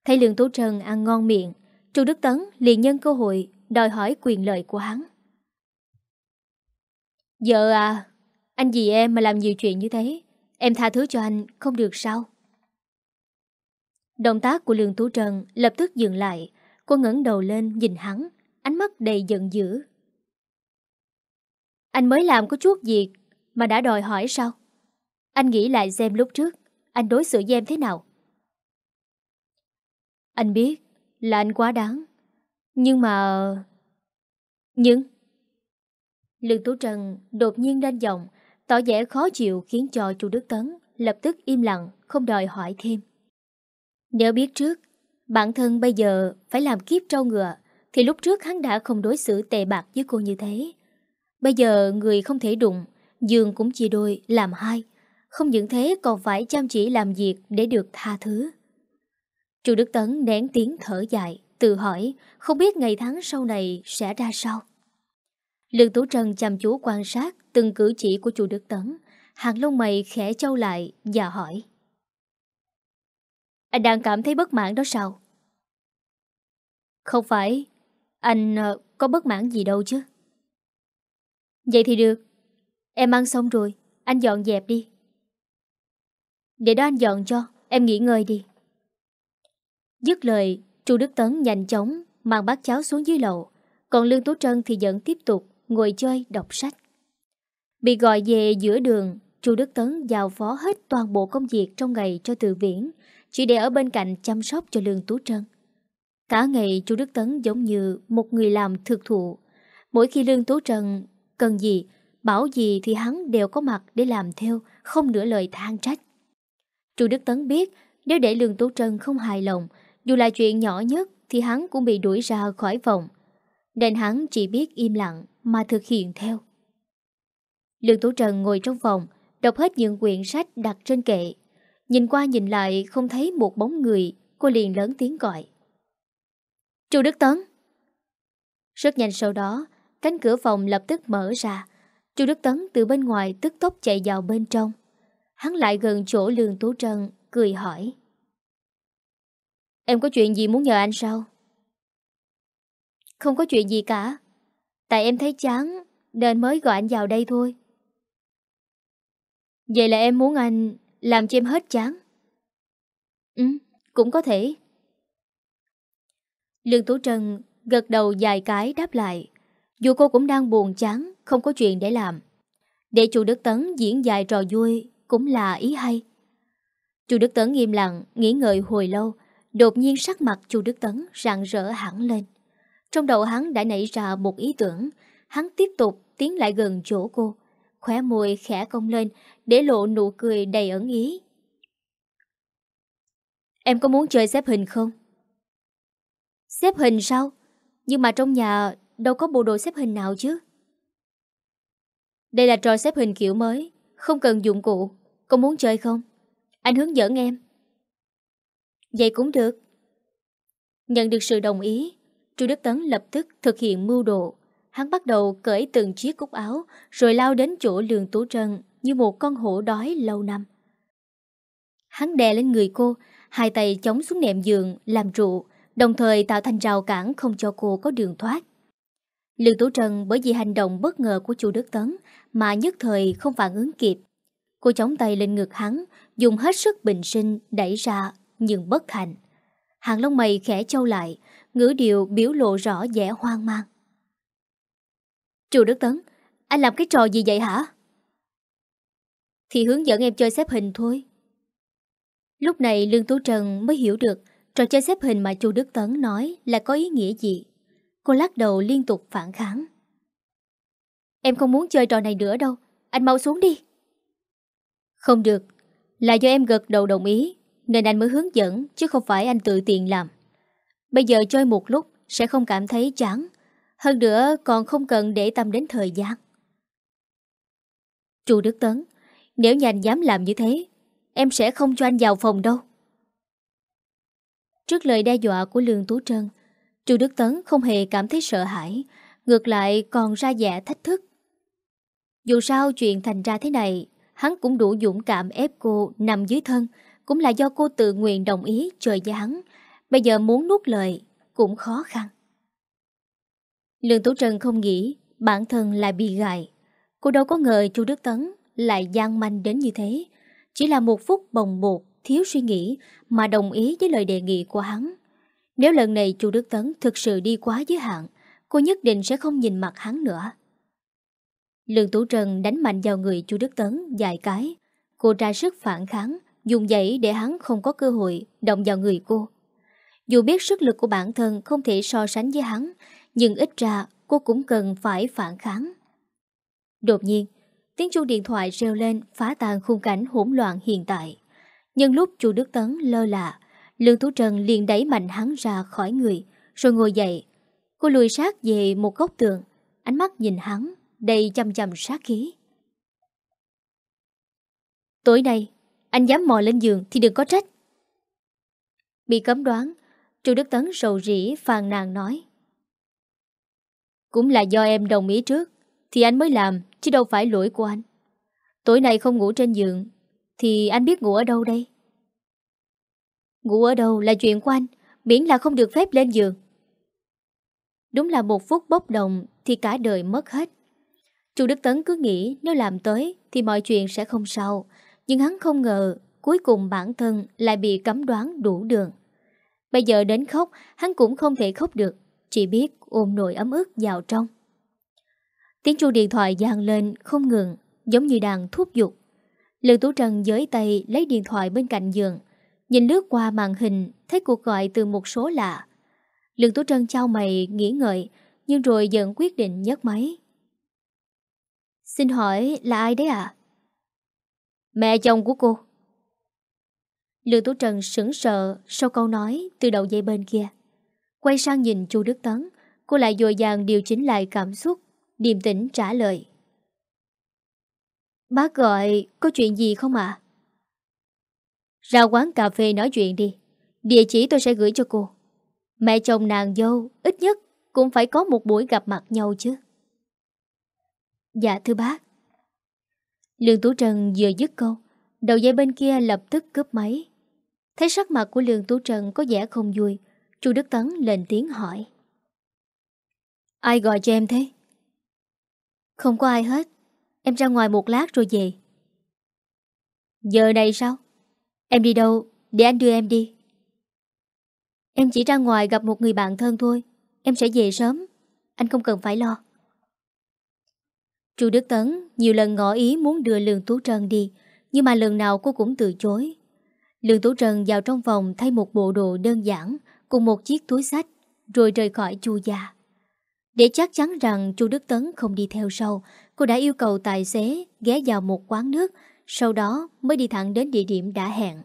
[SPEAKER 1] Thấy Lương Tú Trân ăn ngon miệng, chú Đức Tấn liền nhân cơ hội đòi hỏi quyền lợi của hắn. Vợ à, anh vì em mà làm nhiều chuyện như thế, em tha thứ cho anh không được sao? Động tác của Lương Tú Trân lập tức dừng lại, Cô ngẩng đầu lên nhìn hắn, ánh mắt đầy giận dữ. Anh mới làm có chút việc mà đã đòi hỏi sao? Anh nghĩ lại xem lúc trước, anh đối xử với em thế nào? Anh biết là anh quá đáng, nhưng mà... Nhưng... Lương Tú Trần đột nhiên lên giọng, tỏ vẻ khó chịu khiến cho chu Đức Tấn lập tức im lặng, không đòi hỏi thêm. Nếu biết trước, Bản thân bây giờ phải làm kiếp trâu ngựa, Thì lúc trước hắn đã không đối xử tệ bạc với cô như thế. Bây giờ người không thể đụng giường cũng chia đôi làm hai. Không những thế, còn phải chăm chỉ làm việc để được tha thứ. Chu Đức Tấn nén tiếng thở dài, Tự hỏi không biết ngày tháng sau này sẽ ra sao. Lương Tú Trân chăm chú quan sát từng cử chỉ của chu Đức Tấn. Hàng lông mày khẽ trâu lại và hỏi anh đang cảm thấy bất mãn đó sao? Không phải, anh ờ, có bất mãn gì đâu chứ. Vậy thì được. Em ăn xong rồi, anh dọn dẹp đi. Để đó anh dọn cho, em nghỉ ngơi đi. Dứt lời, Chu Đức Tấn nhanh chóng mang bát cháo xuống dưới lầu, còn Lương Tú Trân thì vẫn tiếp tục ngồi chơi đọc sách. Bị gọi về giữa đường, Chu Đức Tấn giao phó hết toàn bộ công việc trong ngày cho Từ Viễn, chỉ để ở bên cạnh chăm sóc cho Lương Tú Trân. Cả ngày chú Đức Tấn giống như một người làm thực thụ. Mỗi khi Lương Tú Trân cần gì, bảo gì thì hắn đều có mặt để làm theo, không nửa lời than trách. Chú Đức Tấn biết nếu để Lương Tú Trân không hài lòng, dù là chuyện nhỏ nhất thì hắn cũng bị đuổi ra khỏi phòng. Nên hắn chỉ biết im lặng mà thực hiện theo. Lương Tú Trần ngồi trong phòng, đọc hết những quyển sách đặt trên kệ Nhìn qua nhìn lại không thấy một bóng người Cô liền lớn tiếng gọi Chu Đức Tấn Rất nhanh sau đó cánh cửa phòng lập tức mở ra. Chu Đức Tấn từ bên ngoài tức tốc chạy vào bên trong. Hắn lại gần chỗ lường Tú Trân, cười hỏi. Em có chuyện gì muốn nhờ anh sao? Không có chuyện gì cả. Tại em thấy chán, nên mới gọi anh vào đây thôi. Vậy là em muốn anh làm cho em hết chán. Ừ, cũng có thể. Lương Tú Trân gật đầu dài cái đáp lại. Dù cô cũng đang buồn chán, không có chuyện để làm. Để chủ Đức Tấn diễn dài trò vui cũng là ý hay. Chu Đức Tấn im lặng, nghĩ ngợi hồi lâu, đột nhiên sắc mặt Chu Đức Tấn rạng rỡ hẳn lên. Trong đầu hắn đã nảy ra một ý tưởng, hắn tiếp tục tiến lại gần chỗ cô, khóe môi khẽ cong lên để lộ nụ cười đầy ẩn ý. Em có muốn chơi xếp hình không? Xếp hình sao? Nhưng mà trong nhà đâu có bộ đồ xếp hình nào chứ? Đây là trò xếp hình kiểu mới, không cần dụng cụ. Cô muốn chơi không? Anh hướng dẫn em. Vậy cũng được. Nhận được sự đồng ý, Chu Đức Tấn lập tức thực hiện mưu đồ. Hắn bắt đầu cởi từng chiếc cúc áo rồi lao đến chỗ lường tú trân như một con hổ đói lâu năm. Hắn đè lên người cô, hai tay chống xuống nệm giường làm trụ, đồng thời tạo thành rào cản không cho cô có đường thoát. Lương Tú Trân bởi vì hành động bất ngờ của chu Đức Tấn mà nhất thời không phản ứng kịp. Cô chống tay lên ngực hắn, dùng hết sức bình sinh đẩy ra, nhưng bất thành. Hàng lông mày khẽ trâu lại, ngữ điệu biểu lộ rõ vẻ hoang mang. Chu Đức Tấn, anh làm cái trò gì vậy hả? Thì hướng dẫn em chơi xếp hình thôi. Lúc này Lương Tú Trần mới hiểu được trò chơi xếp hình mà chu Đức Tấn nói là có ý nghĩa gì. Cô lắc đầu liên tục phản kháng. Em không muốn chơi trò này nữa đâu, anh mau xuống đi. Không được, là do em gật đầu đồng ý, nên anh mới hướng dẫn, chứ không phải anh tự tiện làm. Bây giờ chơi một lúc sẽ không cảm thấy chán, hơn nữa còn không cần để tâm đến thời gian. Chu Đức Tấn, nếu như anh dám làm như thế, em sẽ không cho anh vào phòng đâu. Trước lời đe dọa của Lương Tú Trân, Chu Đức Tấn không hề cảm thấy sợ hãi, ngược lại còn ra vẻ thách thức. Dù sao chuyện thành ra thế này, hắn cũng đủ dũng cảm ép cô nằm dưới thân, cũng là do cô tự nguyện đồng ý trời với hắn. Bây giờ muốn nuốt lời cũng khó khăn. Lương Tú Trân không nghĩ bản thân lại bị gài. Cô đâu có ngờ chu Đức Tấn lại gian manh đến như thế. Chỉ là một phút bồng bột, thiếu suy nghĩ mà đồng ý với lời đề nghị của hắn. Nếu lần này chu Đức Tấn thực sự đi quá giới hạn, cô nhất định sẽ không nhìn mặt hắn nữa. Lương Tú Trần đánh mạnh vào người chu Đức Tấn dài cái. Cô ra sức phản kháng, dùng dãy để hắn không có cơ hội động vào người cô. Dù biết sức lực của bản thân không thể so sánh với hắn, nhưng ít ra cô cũng cần phải phản kháng. Đột nhiên, tiếng chuông điện thoại reo lên phá tan khung cảnh hỗn loạn hiện tại. Nhưng lúc chu Đức Tấn lơ là, Lương Tú Trần liền đẩy mạnh hắn ra khỏi người, rồi ngồi dậy. Cô lùi sát về một góc tường, ánh mắt nhìn hắn, đầy chăm chăm sát khí. Tối nay, anh dám mò lên giường thì đừng có trách. Bị cấm đoán, chu Đức Tấn sầu rỉ phàn nàn nói. Cũng là do em đồng ý trước thì anh mới làm, chứ đâu phải lỗi của anh. Tối nay không ngủ trên giường, Thì anh biết ngủ ở đâu đây? Ngủ ở đâu là chuyện của anh, Miễn là không được phép lên giường. Đúng là một phút bốc đồng Thì cả đời mất hết. Chu Đức Tấn cứ nghĩ nếu làm tới Thì mọi chuyện sẽ không sao, Nhưng hắn không ngờ Cuối cùng bản thân lại bị cấm đoán đủ đường. Bây giờ đến khóc, Hắn cũng không thể khóc được, chỉ biết ôm nỗi ấm ức vào trong. Tiếng chuông điện thoại giang lên, không ngừng, Giống như đang thúc giục. Lương Tú Trần giới tay lấy điện thoại bên cạnh giường, Nhìn lướt qua màn hình, Thấy cuộc gọi từ một số lạ. Lương Tú Trân trao mày nghĩ ngợi, Nhưng rồi dần quyết định nhấc máy. Xin hỏi là ai đấy ạ? Mẹ chồng của cô. Lương Tú Trần sững sờ sau câu nói từ đầu dây bên kia. Quay sang nhìn chu Đức Tấn, Cô lại dồi dàng điều chỉnh lại cảm xúc. Điềm tĩnh trả lời Bác gọi Có chuyện gì không ạ Ra quán cà phê nói chuyện đi Địa chỉ tôi sẽ gửi cho cô Mẹ chồng nàng dâu Ít nhất cũng phải có một buổi gặp mặt nhau chứ Dạ thưa bác. Lương Tú Trần vừa dứt câu, đầu dây bên kia lập tức cướp máy. Thấy sắc mặt của Lương Tú Trần có vẻ không vui, chu Đức Tấn lên tiếng hỏi. Ai gọi cho em thế? Không có ai hết. Em ra ngoài một lát rồi về. Giờ này sao? Em đi đâu? Để anh đưa em đi. Em chỉ ra ngoài gặp một người bạn thân thôi. Em sẽ về sớm. Anh không cần phải lo. Chu Đức Tấn nhiều lần ngỏ ý muốn đưa Lương Tú Trân đi, nhưng mà lần nào cô cũng từ chối. Lương Tú Trân vào trong phòng thay một bộ đồ đơn giản cùng một chiếc túi sách, rồi rời khỏi Chu gia. Để chắc chắn rằng Chu Đức Tấn không đi theo sau, cô đã yêu cầu tài xế ghé vào một quán nước, sau đó mới đi thẳng đến địa điểm đã hẹn.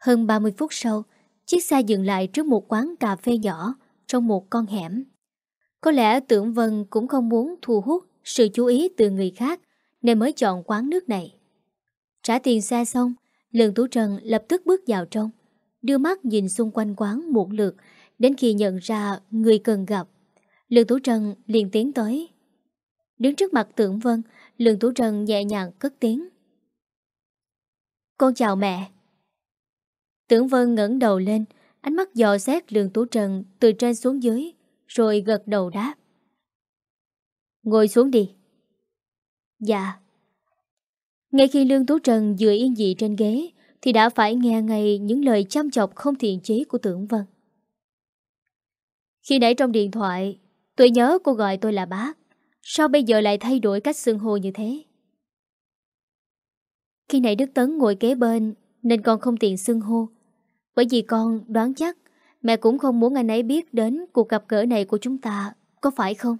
[SPEAKER 1] Hơn 30 phút sau, chiếc xe dừng lại trước một quán cà phê nhỏ trong một con hẻm. Có lẽ Tưởng Vân cũng không muốn thu hút sự chú ý từ người khác nên mới chọn quán nước này. Trả tiền xe xong, Lương Tú Trần lập tức bước vào trong, đưa mắt nhìn xung quanh quán một lượt đến khi nhận ra người cần gặp. Lương Tú Trần liền tiến tới. Đứng trước mặt Tưởng Vân, Lương Tú Trần nhẹ nhàng cất tiếng. Con chào mẹ. Tưởng Vân ngẩng đầu lên, ánh mắt dò xét Lương Tú Trần từ trên xuống dưới, rồi gật đầu đáp. Ngồi xuống đi. Dạ. Ngay khi Lương Tú Trần vừa yên dị trên ghế, thì đã phải nghe ngay những lời chăm chọc không thiện chí của Tưởng Vân. Khi nãy trong điện thoại, tôi nhớ cô gọi tôi là bác. Sao bây giờ lại thay đổi cách xưng hô như thế? Khi nãy Đức Tấn ngồi kế bên nên con không tiện xưng hô. Bởi vì con đoán chắc mẹ cũng không muốn anh ấy biết đến cuộc gặp gỡ này của chúng ta, có phải không?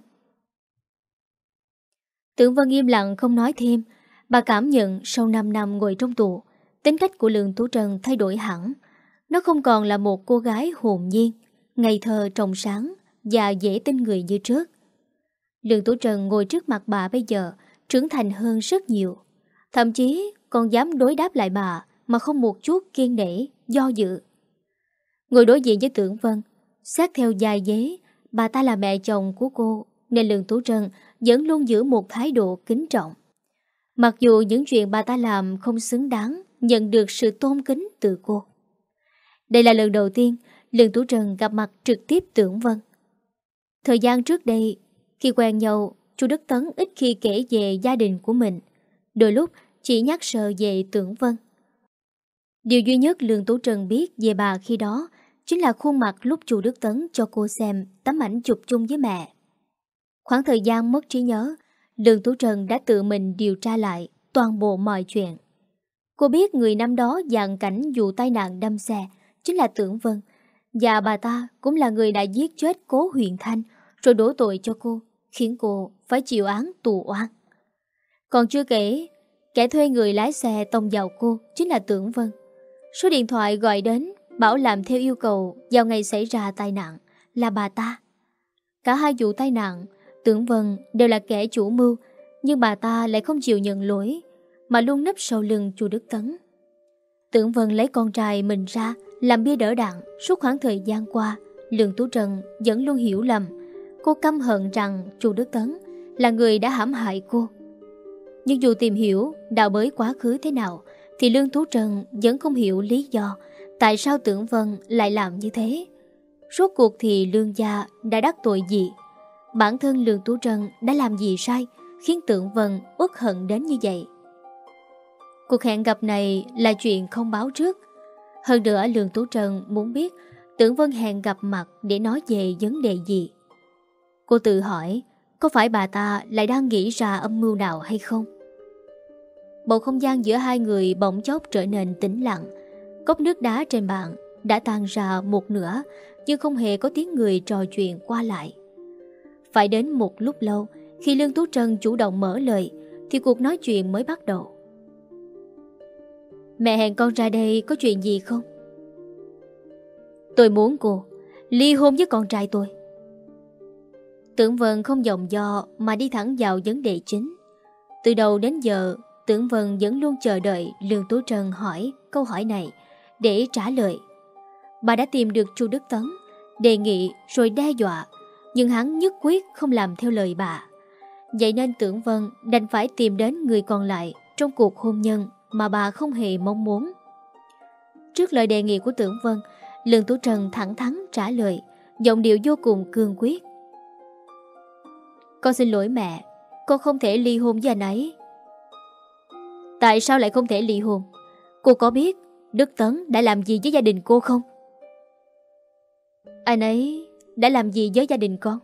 [SPEAKER 1] Tưởng Vân im lặng không nói thêm, bà cảm nhận sau 5 năm ngồi trong tù, tính cách của Lương Tú Trần thay đổi hẳn. Nó không còn là một cô gái hồn nhiên, ngày thơ trong sáng và dễ tin người như trước. Lương Tú Trần ngồi trước mặt bà bây giờ trưởng thành hơn rất nhiều. Thậm chí còn dám đối đáp lại bà mà không một chút kiên nể, do dự. Ngồi đối diện với Tưởng Vân, xét theo dài dế, bà ta là mẹ chồng của cô, nên Lương Tú trần vẫn luôn giữ một thái độ kính trọng. Mặc dù những chuyện bà ta làm không xứng đáng nhận được sự tôn kính từ cô. Đây là lần đầu tiên Lương Tú trần gặp mặt trực tiếp Tưởng Vân. Thời gian trước đây, khi quen nhau, chú Đức Tấn ít khi kể về gia đình của mình. Đôi lúc chỉ nhắc sờ về Tưởng Vân. Điều duy nhất Lương Tú trần biết về bà khi đó chính là khuôn mặt lúc chú Đức Tấn cho cô xem tấm ảnh chụp chung với mẹ. Khoảng thời gian mất trí nhớ, Lương Tú trần đã tự mình điều tra lại toàn bộ mọi chuyện. Cô biết người năm đó dàn cảnh dù tai nạn đâm xe chính là Tưởng Vân và bà ta cũng là người đã giết chết cố huyền thanh rồi đổ tội cho cô, khiến cô phải chịu án tù oan. Còn chưa kể, kẻ thuê người lái xe tông vào cô chính là Tưởng Vân. Số điện thoại gọi đến bảo làm theo yêu cầu vào ngày xảy ra tai nạn là bà ta. Cả hai vụ tai nạn, Tưởng Vân đều là kẻ chủ mưu, nhưng bà ta lại không chịu nhận lỗi, mà luôn nấp sau lưng chu Đức Tấn. Tưởng Vân lấy con trai mình ra làm bia đỡ đạn suốt khoảng thời gian qua, Lương Tú Trần vẫn luôn hiểu lầm. Cô căm hận rằng chu Đức Tấn là người đã hãm hại cô. Nhưng dù tìm hiểu đào bới quá khứ thế nào, thì Lương Tú Trần vẫn không hiểu lý do tại sao Tưởng Vân lại làm như thế. Rốt cuộc thì Lương Gia đã đắc tội gì? Bản thân Lương Tú trần đã làm gì sai khiến Tưởng Vân uất hận đến như vậy? Cuộc hẹn gặp này là chuyện không báo trước. Hơn nữa Lương Tú Trân muốn biết Tưởng Vân hẹn gặp mặt để nói về vấn đề gì. Cô tự hỏi có phải bà ta lại đang nghĩ ra âm mưu nào hay không? Bầu không gian giữa hai người bỗng chốc trở nên tĩnh lặng. Cốc nước đá trên bàn đã tan ra một nửa nhưng không hề có tiếng người trò chuyện qua lại. Phải đến một lúc lâu, khi Lương Tú Trân chủ động mở lời, thì cuộc nói chuyện mới bắt đầu. Mẹ hẹn con ra đây có chuyện gì không? Tôi muốn cô ly hôn với con trai tôi. Tưởng Vân không dòng do mà đi thẳng vào vấn đề chính. Từ đầu đến giờ, Tưởng Vân vẫn luôn chờ đợi Lương Tú Trân hỏi câu hỏi này để trả lời. Bà đã tìm được Chu Đức Tấn, đề nghị rồi đe dọa nhưng hắn nhất quyết không làm theo lời bà. Vậy nên tưởng Vân đành phải tìm đến người còn lại trong cuộc hôn nhân mà bà không hề mong muốn. Trước lời đề nghị của tưởng Vân, Lương Tú Trần thẳng thắn trả lời, giọng điệu vô cùng cương quyết. Con xin lỗi mẹ, con không thể ly hôn với anh ấy. Tại sao lại không thể ly hôn? Cô có biết Đức Tấn đã làm gì với gia đình cô không? Anh ấy đã làm gì với gia đình con?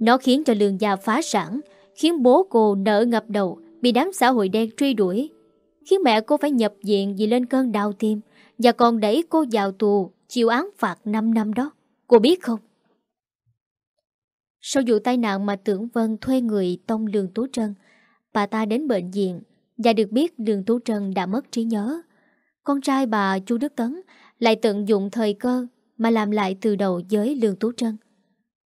[SPEAKER 1] Nó khiến cho lương gia phá sản, khiến bố cô nợ ngập đầu, bị đám xã hội đen truy đuổi, khiến mẹ cô phải nhập viện vì lên cơn đau tim và còn đẩy cô vào tù chịu án phạt 5 năm đó. Cô biết không? Sau vụ tai nạn mà Tưởng Vân thuê người tông Lương Tú Trân, bà ta đến bệnh viện và được biết Lương Tú Trân đã mất trí nhớ. Con trai bà Chu Đức Tấn lại tận dụng thời cơ mà làm lại từ đầu với Lương Tú Trân.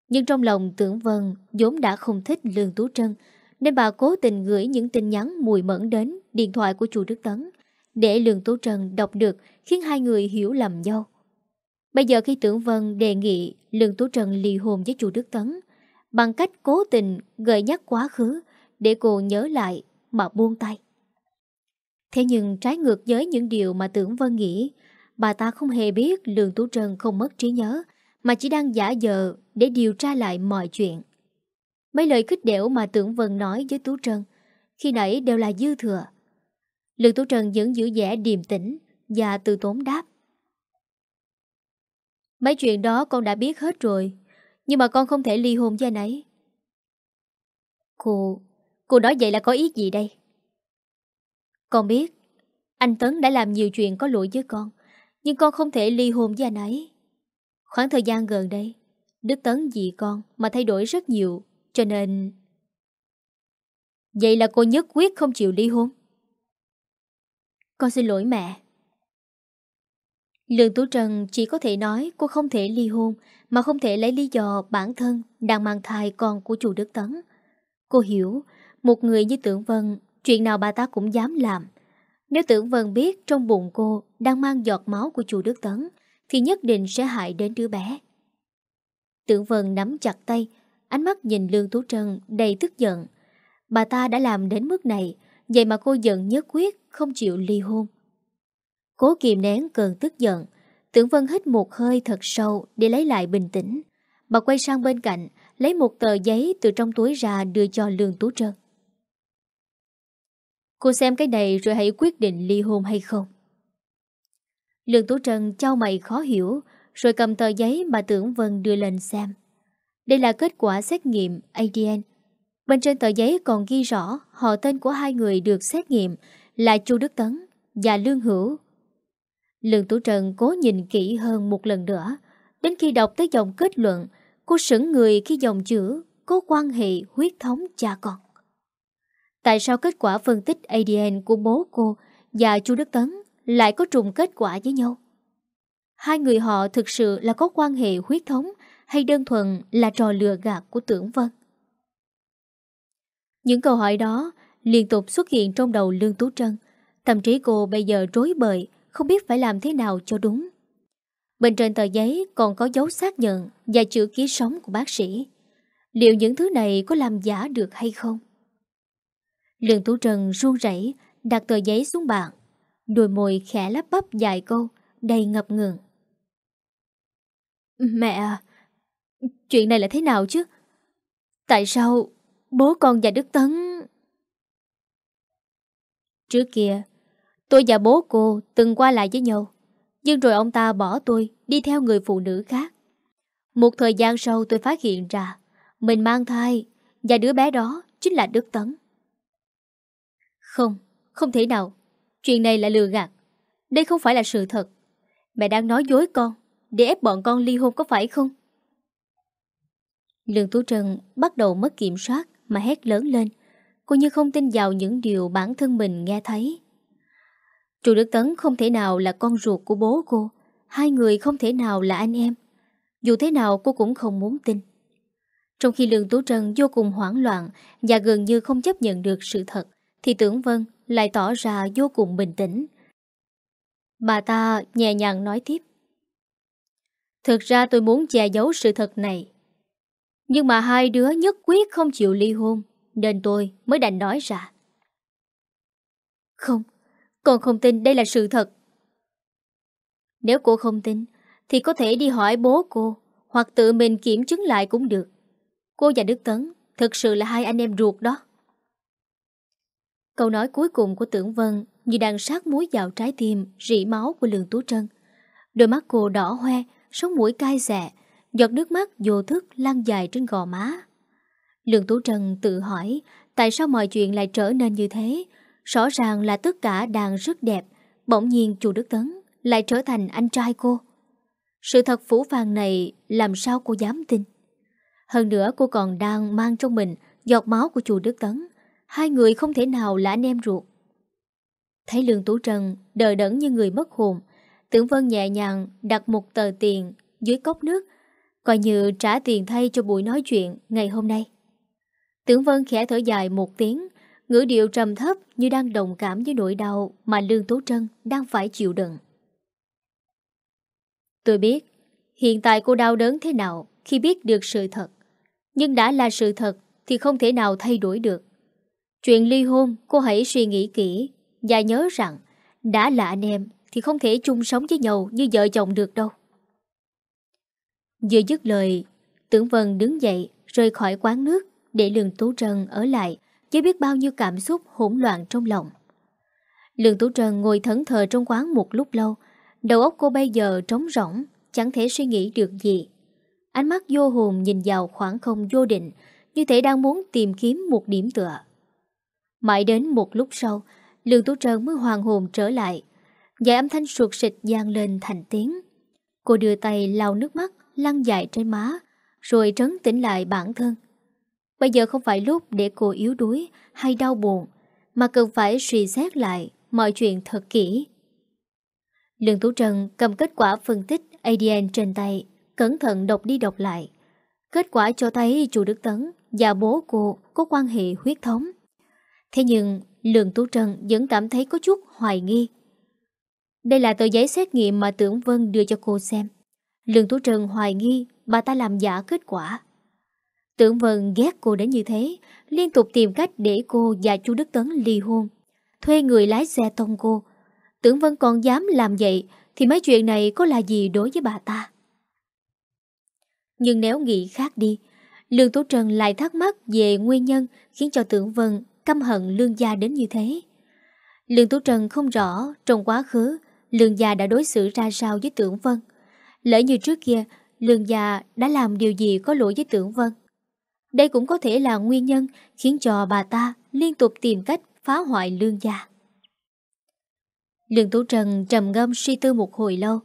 [SPEAKER 1] Nhưng trong lòng Tưởng Vân vốn đã không thích Lương Tú Trân nên bà cố tình gửi những tin nhắn mùi mẫn đến điện thoại của Chu Đức Tấn để Lương Tố Trân đọc được khiến hai người hiểu lầm nhau. Bây giờ khi Tưởng Vân đề nghị Lương Tố Trân ly hôn với Chu Đức Tấn bằng cách cố tình gợi nhắc quá khứ để cô nhớ lại mà buông tay. Thế nhưng trái ngược với những điều mà Tưởng Vân nghĩ, bà ta không hề biết Lương Tú Trân không mất trí nhớ, mà chỉ đang giả dờ để điều tra lại mọi chuyện. Mấy lời khích đẻo mà Tưởng Vân nói với Tú Trân, khi nãy đều là dư thừa. Lương Tú Trân vẫn giữ vẻ điềm tĩnh và từ tốn đáp. Mấy chuyện đó con đã biết hết rồi, nhưng mà con không thể ly hôn với anh ấy. Cô, cô nói vậy là có ý gì đây? Con biết, anh Tấn đã làm nhiều chuyện có lỗi với con, nhưng con không thể ly hôn với anh ấy. Khoảng thời gian gần đây, Đức Tấn vì con mà thay đổi rất nhiều, cho nên... Vậy là cô nhất quyết không chịu ly hôn? Con xin lỗi mẹ. Lương Tú Trần chỉ có thể nói cô không thể ly hôn mà không thể lấy lý do bản thân đang mang thai con của chủ Đức Tấn. Cô hiểu, một người như Tưởng Vân, chuyện nào bà ta cũng dám làm. Nếu Tưởng Vân biết trong bụng cô đang mang giọt máu của chủ Đức Tấn, thì nhất định sẽ hại đến đứa bé. Tưởng Vân nắm chặt tay, ánh mắt nhìn Lương Tú Trân đầy tức giận. Bà ta đã làm đến mức này, vậy mà cô giận nhất quyết không chịu ly hôn. Cố kìm nén cơn tức giận, Tưởng Vân hít một hơi thật sâu để lấy lại bình tĩnh. Bà quay sang bên cạnh, lấy một tờ giấy từ trong túi ra đưa cho Lương Tú Trân. Cô xem cái này rồi hãy quyết định ly hôn hay không. Lương Tú Trân trao mày khó hiểu, rồi cầm tờ giấy mà Tưởng Vân đưa lên xem. Đây là kết quả xét nghiệm ADN. Bên trên tờ giấy còn ghi rõ họ tên của hai người được xét nghiệm là Chu Đức Tấn và Lương Hữu. Lương Tú Trần cố nhìn kỹ hơn một lần nữa, đến khi đọc tới dòng kết luận, cô sững người khi dòng chữ có quan hệ huyết thống cha con. Tại sao kết quả phân tích ADN của bố cô và Chu Đức Tấn lại có trùng kết quả với nhau? Hai người họ thực sự là có quan hệ huyết thống hay đơn thuần là trò lừa gạt của tưởng vân? Những câu hỏi đó liên tục xuất hiện trong đầu Lương Tú Trân. Tâm trí cô bây giờ rối bời, không biết phải làm thế nào cho đúng. Bên trên tờ giấy còn có dấu xác nhận và chữ ký sống của bác sĩ. Liệu những thứ này có làm giả được hay không? Lương Tú Trân run rẩy đặt tờ giấy xuống bàn. Đôi môi khẽ lắp bắp dài câu, đầy ngập ngừng. Mẹ à, chuyện này là thế nào chứ? Tại sao bố con và Đức Tấn... Trước kia, tôi và bố cô từng qua lại với nhau. Nhưng rồi ông ta bỏ tôi đi theo người phụ nữ khác. Một thời gian sau tôi phát hiện ra mình mang thai và đứa bé đó chính là Đức Tấn. Không, không thể nào. Chuyện này là lừa gạt. Đây không phải là sự thật. Mẹ đang nói dối con để ép bọn con ly hôn có phải không? Lương Tú Trân bắt đầu mất kiểm soát mà hét lớn lên. Cô như không tin vào những điều bản thân mình nghe thấy. Trụ Đức Tấn không thể nào là con ruột của bố cô. Hai người không thể nào là anh em. Dù thế nào cô cũng không muốn tin. Trong khi Lương Tú Trân vô cùng hoảng loạn và gần như không chấp nhận được sự thật, thì tưởng Vân lại tỏ ra vô cùng bình tĩnh. Bà ta nhẹ nhàng nói tiếp. Thực ra tôi muốn che giấu sự thật này. Nhưng mà hai đứa nhất quyết không chịu ly hôn, nên tôi mới đành nói ra. Không, con không tin đây là sự thật. Nếu cô không tin, thì có thể đi hỏi bố cô, hoặc tự mình kiểm chứng lại cũng được. Cô và Đức Tấn thực sự là hai anh em ruột đó. Câu nói cuối cùng của Tưởng Vân như đang sát muối vào trái tim, rỉ máu của Lương Tú Trân. Đôi mắt cô đỏ hoe, sống mũi cay xè, giọt nước mắt vô thức lăn dài trên gò má. Lương Tú trần tự hỏi tại sao mọi chuyện lại trở nên như thế. Rõ ràng là tất cả đang rất đẹp, bỗng nhiên chu Đức Tấn lại trở thành anh trai cô. Sự thật phủ phàng này làm sao cô dám tin. Hơn nữa cô còn đang mang trong mình giọt máu của chùa Đức Tấn. Hai người không thể nào là anh em ruột. Thấy Lương Tú Trần đờ đẫn như người mất hồn, Tưởng Vân nhẹ nhàng đặt một tờ tiền dưới cốc nước, coi như trả tiền thay cho buổi nói chuyện ngày hôm nay. Tưởng Vân khẽ thở dài một tiếng, ngữ điệu trầm thấp như đang đồng cảm với nỗi đau mà Lương tố Trân đang phải chịu đựng. Tôi biết, hiện tại cô đau đớn thế nào khi biết được sự thật. Nhưng đã là sự thật thì không thể nào thay đổi được. Chuyện ly hôn cô hãy suy nghĩ kỹ và nhớ rằng đã là anh em thì không thể chung sống với nhau như vợ chồng được đâu. Vừa dứt lời, Tưởng Vân đứng dậy rời khỏi quán nước để Lương Tú Trân ở lại với biết bao nhiêu cảm xúc hỗn loạn trong lòng. Lương Tú Trân ngồi thẫn thờ trong quán một lúc lâu, đầu óc cô bây giờ trống rỗng, chẳng thể suy nghĩ được gì. Ánh mắt vô hồn nhìn vào khoảng không vô định, như thể đang muốn tìm kiếm một điểm tựa. Mãi đến một lúc sau, Lương Tú Trân mới hoàng hồn trở lại. Vài âm thanh sụt sịch gian lên thành tiếng. Cô đưa tay lau nước mắt, lăn dài trên má, rồi trấn tĩnh lại bản thân. Bây giờ không phải lúc để cô yếu đuối hay đau buồn, mà cần phải suy xét lại mọi chuyện thật kỹ. Lương Tú Trân cầm kết quả phân tích ADN trên tay, cẩn thận đọc đi đọc lại. Kết quả cho thấy chủ Đức Tấn và bố cô có quan hệ huyết thống. Thế nhưng Lương Tú Trân vẫn cảm thấy có chút hoài nghi. Đây là tờ giấy xét nghiệm mà Tưởng Vân đưa cho cô xem. Lương Tú Trân hoài nghi bà ta làm giả kết quả. Tưởng Vân ghét cô đến như thế, liên tục tìm cách để cô và chú Đức Tấn ly hôn. Thuê người lái xe tông cô. Tưởng Vân còn dám làm vậy thì mấy chuyện này có là gì đối với bà ta? Nhưng nếu nghĩ khác đi, Lương Tú Trân lại thắc mắc về nguyên nhân khiến cho Tưởng Vân căm hận Lương Gia đến như thế. Lương Tú Trân không rõ trong quá khứ Lương Gia đã đối xử ra sao với Tưởng Vân. Lỡ như trước kia Lương Gia đã làm điều gì có lỗi với Tưởng Vân. Đây cũng có thể là nguyên nhân khiến cho bà ta liên tục tìm cách phá hoại Lương Gia. Lương Tú Trần trầm ngâm suy tư một hồi lâu.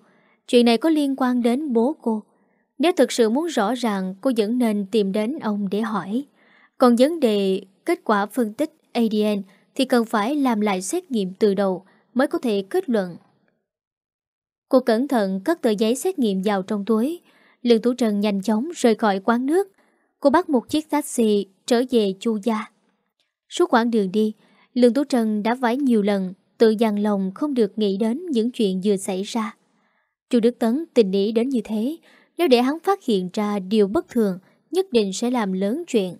[SPEAKER 1] Chuyện này có liên quan đến bố cô. Nếu thực sự muốn rõ ràng, cô vẫn nên tìm đến ông để hỏi. Còn vấn đề kết quả phân tích ADN thì cần phải làm lại xét nghiệm từ đầu mới có thể kết luận. Cô cẩn thận cất tờ giấy xét nghiệm vào trong túi. Lương Tú Trần nhanh chóng rời khỏi quán nước. Cô bắt một chiếc taxi trở về Chu Gia. Suốt quãng đường đi, Lương Tú Trần đã vái nhiều lần tự dằn lòng không được nghĩ đến những chuyện vừa xảy ra. Chu Đức Tấn tình ý đến như thế, nếu để hắn phát hiện ra điều bất thường, nhất định sẽ làm lớn chuyện.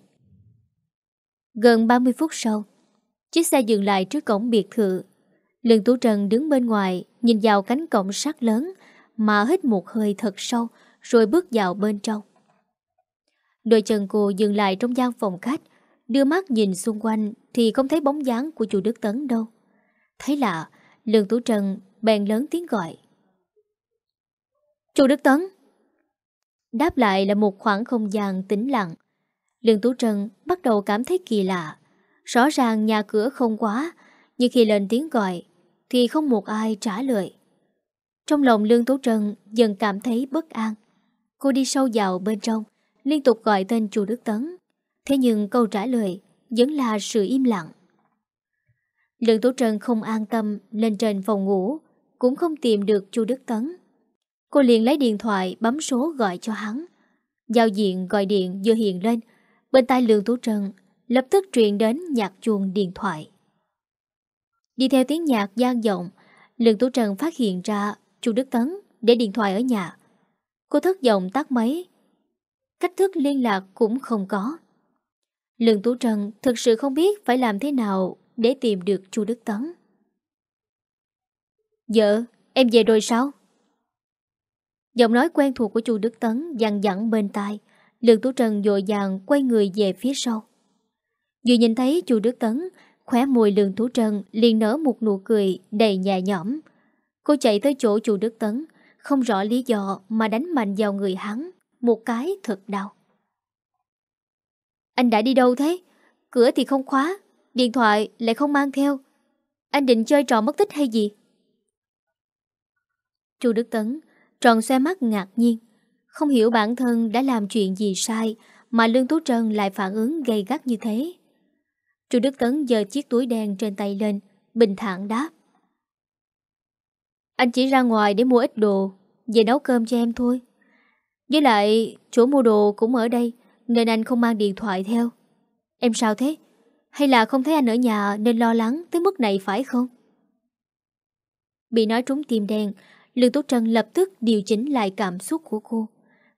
[SPEAKER 1] Gần 30 phút sau, chiếc xe dừng lại trước cổng biệt thự. Lương Tú Trần đứng bên ngoài, nhìn vào cánh cổng sắt lớn, mà hít một hơi thật sâu, rồi bước vào bên trong. Đôi chân cô dừng lại trong gian phòng khách, đưa mắt nhìn xung quanh thì không thấy bóng dáng của chủ Đức Tấn đâu. Thấy lạ, Lương Tú Trần bèn lớn tiếng gọi. Chủ Đức Tấn! Đáp lại là một khoảng không gian tĩnh lặng. Lương Tú Trần bắt đầu cảm thấy kỳ lạ. Rõ ràng nhà cửa không quá, nhưng khi lên tiếng gọi, thì không một ai trả lời. Trong lòng Lương Tú Trân dần cảm thấy bất an. Cô đi sâu vào bên trong, liên tục gọi tên chủ Đức Tấn. Thế nhưng câu trả lời vẫn là sự im lặng. Lương Tú Trân không an tâm lên trên phòng ngủ, cũng không tìm được chu Đức Tấn. Cô liền lấy điện thoại bấm số gọi cho hắn. Giao diện gọi điện vừa hiện lên, bên tai Lương Tú Trân lập tức truyền đến nhạc chuông điện thoại. Đi theo tiếng nhạc gian giọng, Lương Tú Trần phát hiện ra chu Đức Tấn để điện thoại ở nhà. Cô thất vọng tắt máy. cách thức liên lạc cũng không có. Lương Tú trần thực sự không biết phải làm thế nào để tìm được chu Đức Tấn. Vợ, em về rồi sao? Giọng nói quen thuộc của chu Đức Tấn dằn dặn bên tai, Lương Tú trần dội dàng quay người về phía sau. Vừa nhìn thấy chu Đức Tấn, khóe môi Lương thú Trân liền nở một nụ cười đầy nhẹ nhõm. Cô chạy tới chỗ chu Đức Tấn, không rõ lý do mà đánh mạnh vào người hắn, một cái thật đau. Anh đã đi đâu thế? Cửa thì không khóa, điện thoại lại không mang theo. Anh định chơi trò mất tích hay gì? Chu Đức Tấn tròn xoe mắt ngạc nhiên. Không hiểu bản thân đã làm chuyện gì sai mà Lương Tú Trân lại phản ứng gây gắt như thế. Chu Đức Tấn giơ chiếc túi đen trên tay lên, bình thản đáp. Anh chỉ ra ngoài để mua ít đồ, về nấu cơm cho em thôi. Với lại, chỗ mua đồ cũng ở đây, nên anh không mang điện thoại theo. Em sao thế? Hay là không thấy anh ở nhà nên lo lắng tới mức này phải không? Bị nói trúng tim đen, Lương Tú Trân lập tức điều chỉnh lại cảm xúc của cô.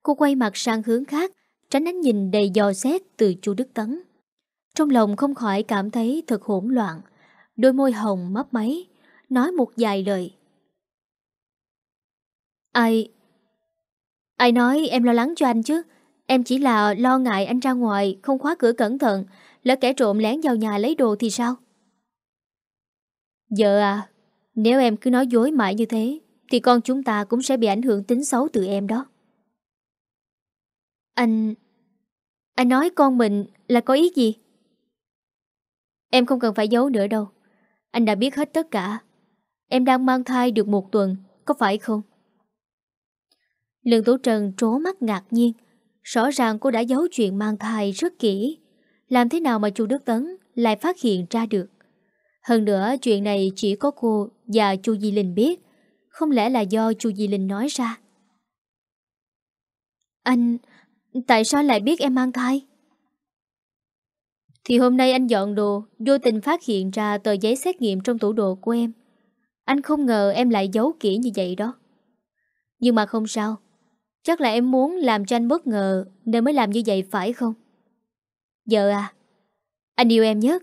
[SPEAKER 1] Cô quay mặt sang hướng khác, tránh ánh nhìn đầy dò xét từ chu Đức Tấn. Trong lòng không khỏi cảm thấy thật hỗn loạn, đôi môi hồng mấp máy, nói một vài lời. Ai... Ai nói em lo lắng cho anh chứ? Em chỉ là lo ngại anh ra ngoài không khóa cửa cẩn thận, lỡ kẻ trộm lén vào nhà lấy đồ thì sao? Giờ à, nếu em cứ nói dối mãi như thế, thì con chúng ta cũng sẽ bị ảnh hưởng tính xấu từ em đó. Anh... Anh nói con mình là có ý gì? Em không cần phải giấu nữa đâu. Anh đã biết hết tất cả. Em đang mang thai được một tuần, có phải không? Lương Tố Trần trố mắt ngạc nhiên. Rõ ràng cô đã giấu chuyện mang thai rất kỹ. Làm thế nào mà chu Đức Tấn lại phát hiện ra được? Hơn nữa chuyện này chỉ có cô và chu Di Linh biết. Không lẽ là do chu Di Linh nói ra? Anh... Tại sao lại biết em mang thai? Thì hôm nay anh dọn đồ, vô tình phát hiện ra tờ giấy xét nghiệm trong tủ đồ của em. Anh không ngờ em lại giấu kỹ như vậy đó. Nhưng mà không sao. Chắc là em muốn làm cho anh bất ngờ nên mới làm như vậy phải không? Giờ à, anh yêu em nhất.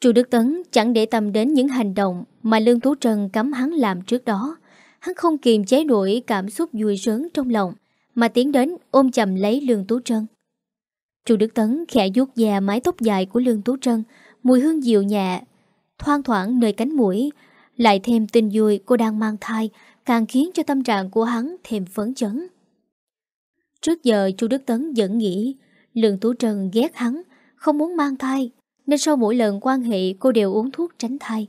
[SPEAKER 1] Chu Đức Tấn chẳng để tâm đến những hành động mà Lương Tú Trân cấm hắn làm trước đó. Hắn không kiềm chế nổi cảm xúc vui sướng trong lòng mà tiến đến ôm chầm lấy Lương Tú Trân. Chu Đức Tấn khẽ vuốt da mái tóc dài của Lương Tú Trân, mùi hương dịu nhẹ, thoang thoảng nơi cánh mũi, lại thêm tin vui cô đang mang thai, càng khiến cho tâm trạng của hắn thêm phấn chấn. Trước giờ Chu Đức Tấn vẫn nghĩ Lương Tú Trân ghét hắn, không muốn mang thai, nên sau mỗi lần quan hệ cô đều uống thuốc tránh thai.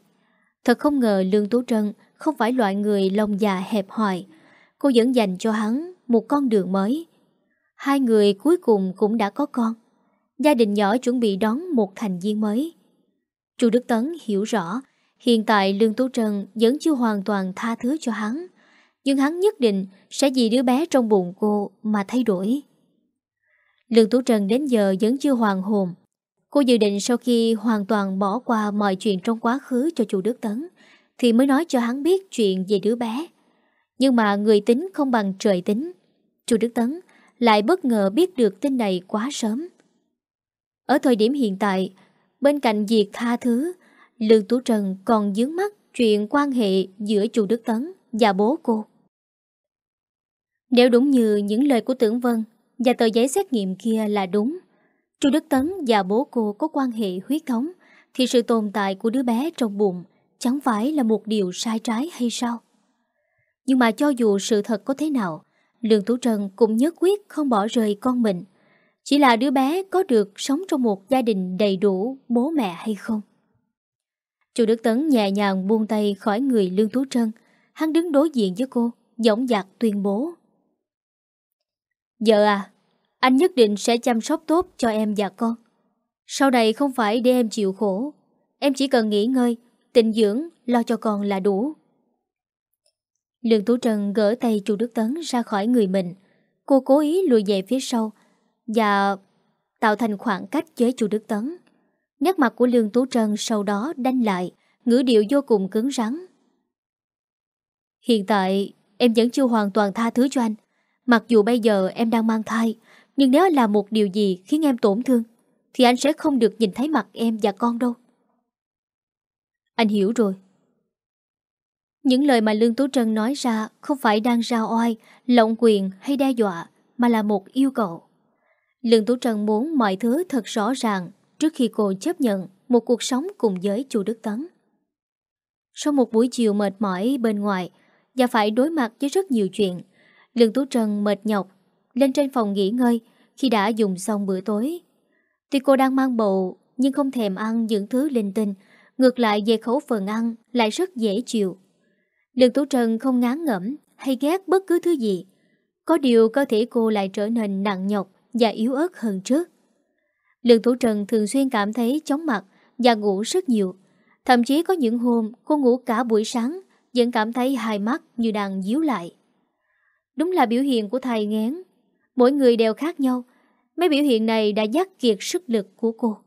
[SPEAKER 1] Thật không ngờ Lương Tú Trân không phải loại người lòng già hẹp hòi. Cô vẫn dành cho hắn một con đường mới. Hai người cuối cùng cũng đã có con. Gia đình nhỏ chuẩn bị đón một thành viên mới. Chu Đức Tấn hiểu rõ, hiện tại Lương Tú Trân vẫn chưa hoàn toàn tha thứ cho hắn. Nhưng hắn nhất định sẽ vì đứa bé trong bụng cô mà thay đổi. Lương Tú Trân đến giờ vẫn chưa hoàn hồn. Cô dự định sau khi hoàn toàn bỏ qua mọi chuyện trong quá khứ cho chu Đức Tấn, thì mới nói cho hắn biết chuyện về đứa bé. Nhưng mà người tính không bằng trời tính. Chu Đức Tấn lại bất ngờ biết được tin này quá sớm. Ở thời điểm hiện tại, bên cạnh việc tha thứ, Lương Tú Trần còn dướng mắt chuyện quan hệ giữa Chu Đức Tấn và bố cô. Nếu đúng như những lời của Tưởng Vân và tờ giấy xét nghiệm kia là đúng, Chu Đức Tấn và bố cô có quan hệ huyết thống, thì sự tồn tại của đứa bé trong bụng chẳng phải là một điều sai trái hay sao? Nhưng mà cho dù sự thật có thế nào, Lương Tú Trân cũng nhất quyết không bỏ rời con mình. Chỉ là đứa bé có được sống trong một gia đình đầy đủ bố mẹ hay không? Chu Đức Tấn nhẹ nhàng buông tay khỏi người Lương Tú Trân. Hắn đứng đối diện với cô, giọng dạc tuyên bố. Vợ à, anh nhất định sẽ chăm sóc tốt cho em và con. Sau này không phải để em chịu khổ. Em chỉ cần nghỉ ngơi, tịnh dưỡng, lo cho con là đủ. Lương Tú Trần gỡ tay chu Đức Tấn ra khỏi người mình. Cô cố ý lùi về phía sau và tạo thành khoảng cách với chu Đức Tấn. Nét mặt của Lương Tú Trân sau đó đanh lại, ngữ điệu vô cùng cứng rắn. Hiện tại, em vẫn chưa hoàn toàn tha thứ cho anh. Mặc dù bây giờ em đang mang thai, nhưng nếu là một điều gì khiến em tổn thương, thì anh sẽ không được nhìn thấy mặt em và con đâu. Anh hiểu rồi. Những lời mà Lương Tú Trân nói ra không phải đang rao oai, lộng quyền hay đe dọa, mà là một yêu cầu. Lương Tú Trân muốn mọi thứ thật rõ ràng trước khi cô chấp nhận một cuộc sống cùng với chu Đức Tấn. Sau một buổi chiều mệt mỏi bên ngoài và phải đối mặt với rất nhiều chuyện, Lương Tú Trân mệt nhọc lên trên phòng nghỉ ngơi khi đã dùng xong bữa tối. Tuy cô đang mang bầu nhưng không thèm ăn những thứ linh tinh, ngược lại về khẩu phần ăn lại rất dễ chịu. Lương Tú Trân không ngán ngẩm hay ghét bất cứ thứ gì. Có điều cơ thể cô lại trở nên nặng nhọc và yếu ớt hơn trước. Lương Tú Trân thường xuyên cảm thấy chóng mặt và ngủ rất nhiều. Thậm chí có những hôm cô ngủ cả buổi sáng vẫn cảm thấy hai mắt như đang díu lại. Đúng là biểu hiện của thầy ngén. Mỗi người đều khác nhau. Mấy biểu hiện này đã dắt kiệt sức lực của cô.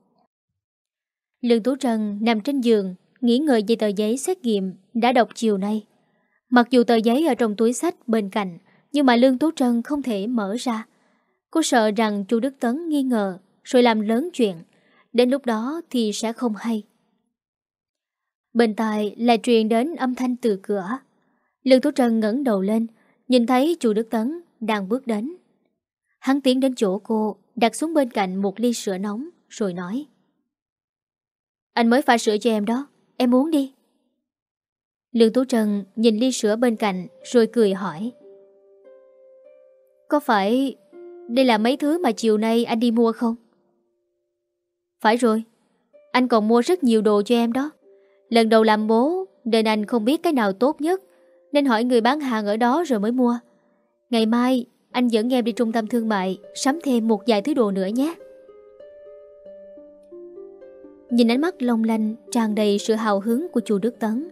[SPEAKER 1] Lương Tú Trân nằm trên giường, nghĩ ngợi về tờ giấy xét nghiệm đã đọc chiều nay. Mặc dù tờ giấy ở trong túi sách bên cạnh, nhưng mà Lương Tú Trân không thể mở ra. Cô sợ rằng chu Đức Tấn nghi ngờ rồi làm lớn chuyện. Đến lúc đó thì sẽ không hay. Bên tai lại truyền đến âm thanh từ cửa. Lương Tú Trân ngẩng đầu lên, nhìn thấy chu Đức Tấn đang bước đến. Hắn tiến đến chỗ cô, đặt xuống bên cạnh một ly sữa nóng, rồi nói. Anh mới pha sữa cho em đó, em uống đi. Lương Tú Trân nhìn ly sữa bên cạnh rồi cười hỏi. Có phải đây là mấy thứ mà chiều nay anh đi mua không? Phải rồi, anh còn mua rất nhiều đồ cho em đó. Lần đầu làm bố nên anh không biết cái nào tốt nhất nên hỏi người bán hàng ở đó rồi mới mua. Ngày mai anh dẫn em đi trung tâm thương mại sắm thêm một vài thứ đồ nữa nhé. Nhìn ánh mắt long lanh tràn đầy sự hào hứng của chú Đức Tấn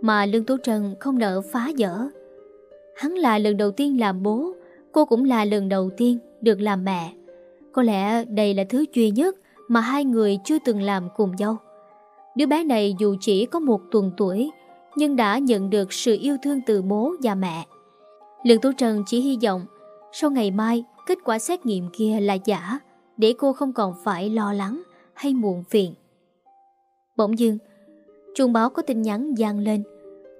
[SPEAKER 1] mà Lương Tố Trần không nỡ phá dở. Hắn là lần đầu tiên làm bố, cô cũng là lần đầu tiên được làm mẹ. Có lẽ đây là thứ duy nhất mà hai người chưa từng làm cùng nhau. Đứa bé này dù chỉ có một tuần tuổi, nhưng đã nhận được sự yêu thương từ bố và mẹ. Lương Tố Trần chỉ hy vọng sau ngày mai kết quả xét nghiệm kia là giả để cô không còn phải lo lắng hay muộn phiền. Bỗng dưng, chuông báo có tin nhắn giang lên.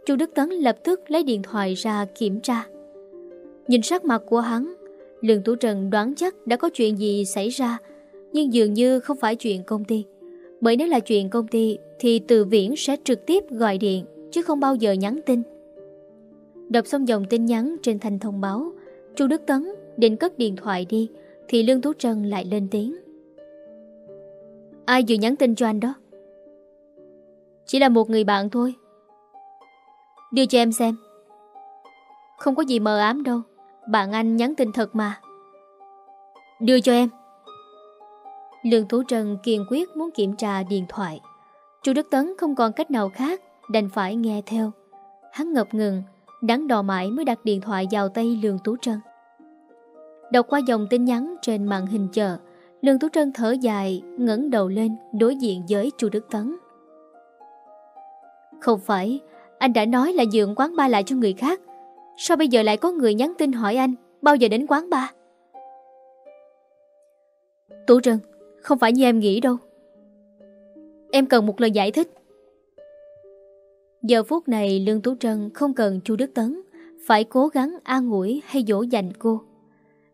[SPEAKER 1] Chu Đức Tấn lập tức lấy điện thoại ra kiểm tra. Nhìn sắc mặt của hắn, Lương Tú Trần đoán chắc đã có chuyện gì xảy ra, nhưng dường như không phải chuyện công ty. Bởi nếu là chuyện công ty thì Từ Viễn sẽ trực tiếp gọi điện, chứ không bao giờ nhắn tin. Đọc xong dòng tin nhắn trên thanh thông báo, Chu Đức Tấn định cất điện thoại đi, thì Lương Tú Trần lại lên tiếng. Ai vừa nhắn tin cho anh đó? Chỉ là một người bạn thôi. Đưa cho em xem. Không có gì mờ ám đâu. Bạn anh nhắn tin thật mà. Đưa cho em. Lương Tú Trần kiên quyết muốn kiểm tra điện thoại. Chu Đức Tấn không còn cách nào khác, Đành phải nghe theo. Hắn ngập ngừng, Đắn đò mãi mới đặt điện thoại vào tay Lương Tú Trân. Đọc qua dòng tin nhắn trên màn hình chờ Lương Tú Trân thở dài, ngẩng đầu lên đối diện với Chu Đức Tấn không phải, anh đã nói là dường quán ba lại cho người khác. Sao bây giờ lại có người nhắn tin hỏi anh bao giờ đến quán ba? Tú Trân, không phải như em nghĩ đâu. Em cần một lời giải thích. Giờ phút này Lương Tú Trân không cần Chu Đức Tấn phải cố gắng an ủi hay dỗ dành cô.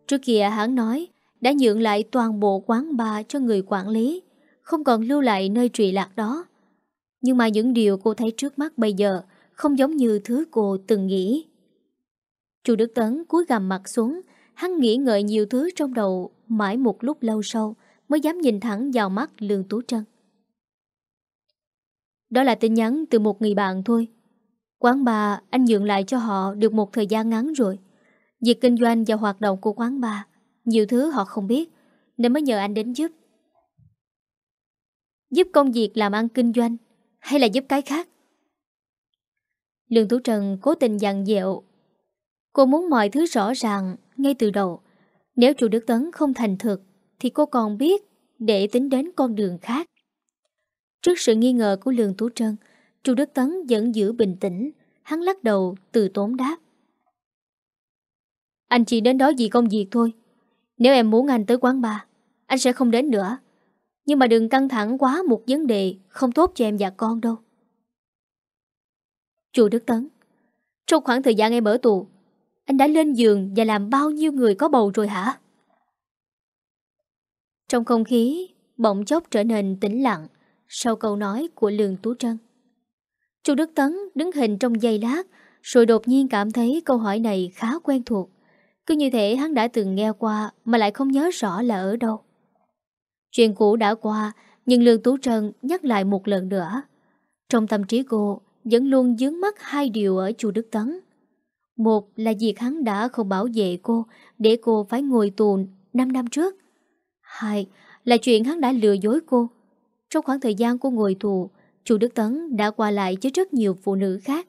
[SPEAKER 1] Trước kia hắn nói đã nhượng lại toàn bộ quán bar cho người quản lý, không còn lưu lại nơi trụy lạc đó. Nhưng mà những điều cô thấy trước mắt bây giờ không giống như thứ cô từng nghĩ. Chu Đức Tấn cúi gằm mặt xuống, hắn nghĩ ngợi nhiều thứ trong đầu mãi một lúc lâu sau mới dám nhìn thẳng vào mắt Lương Tú Trân. Đó là tin nhắn từ một người bạn thôi. Quán bà anh nhượng lại cho họ được một thời gian ngắn rồi. Việc kinh doanh và hoạt động của quán bà, nhiều thứ họ không biết, nên mới nhờ anh đến giúp. Giúp công việc làm ăn kinh doanh hay là giúp cái khác? Lương Tú Trần cố tình dặn dẹo. Cô muốn mọi thứ rõ ràng ngay từ đầu. Nếu chủ Đức Tấn không thành thực thì cô còn biết để tính đến con đường khác. Trước sự nghi ngờ của Lương Tú Trân, Chu Đức Tấn vẫn giữ bình tĩnh, hắn lắc đầu từ tốn đáp. Anh chỉ đến đó vì công việc thôi. Nếu em muốn anh tới quán bar, anh sẽ không đến nữa. Nhưng mà đừng căng thẳng quá một vấn đề không tốt cho em và con đâu. Chu Đức Tấn Trong khoảng thời gian em ở tù, anh đã lên giường và làm bao nhiêu người có bầu rồi hả? Trong không khí, bỗng chốc trở nên tĩnh lặng sau câu nói của Lương Tú Trân. Chu Đức Tấn đứng hình trong giây lát, rồi đột nhiên cảm thấy câu hỏi này khá quen thuộc. Cứ như thể hắn đã từng nghe qua mà lại không nhớ rõ là ở đâu. Chuyện cũ đã qua, nhưng Lương Tú Trân nhắc lại một lần nữa. Trong tâm trí cô vẫn luôn dướng mắt hai điều ở Chu Đức Tấn. Một là việc hắn đã không bảo vệ cô để cô phải ngồi tù 5 năm trước. Hai là chuyện hắn đã lừa dối cô. Trong khoảng thời gian cô ngồi tù, Chu Đức Tấn đã qua lại với rất nhiều phụ nữ khác.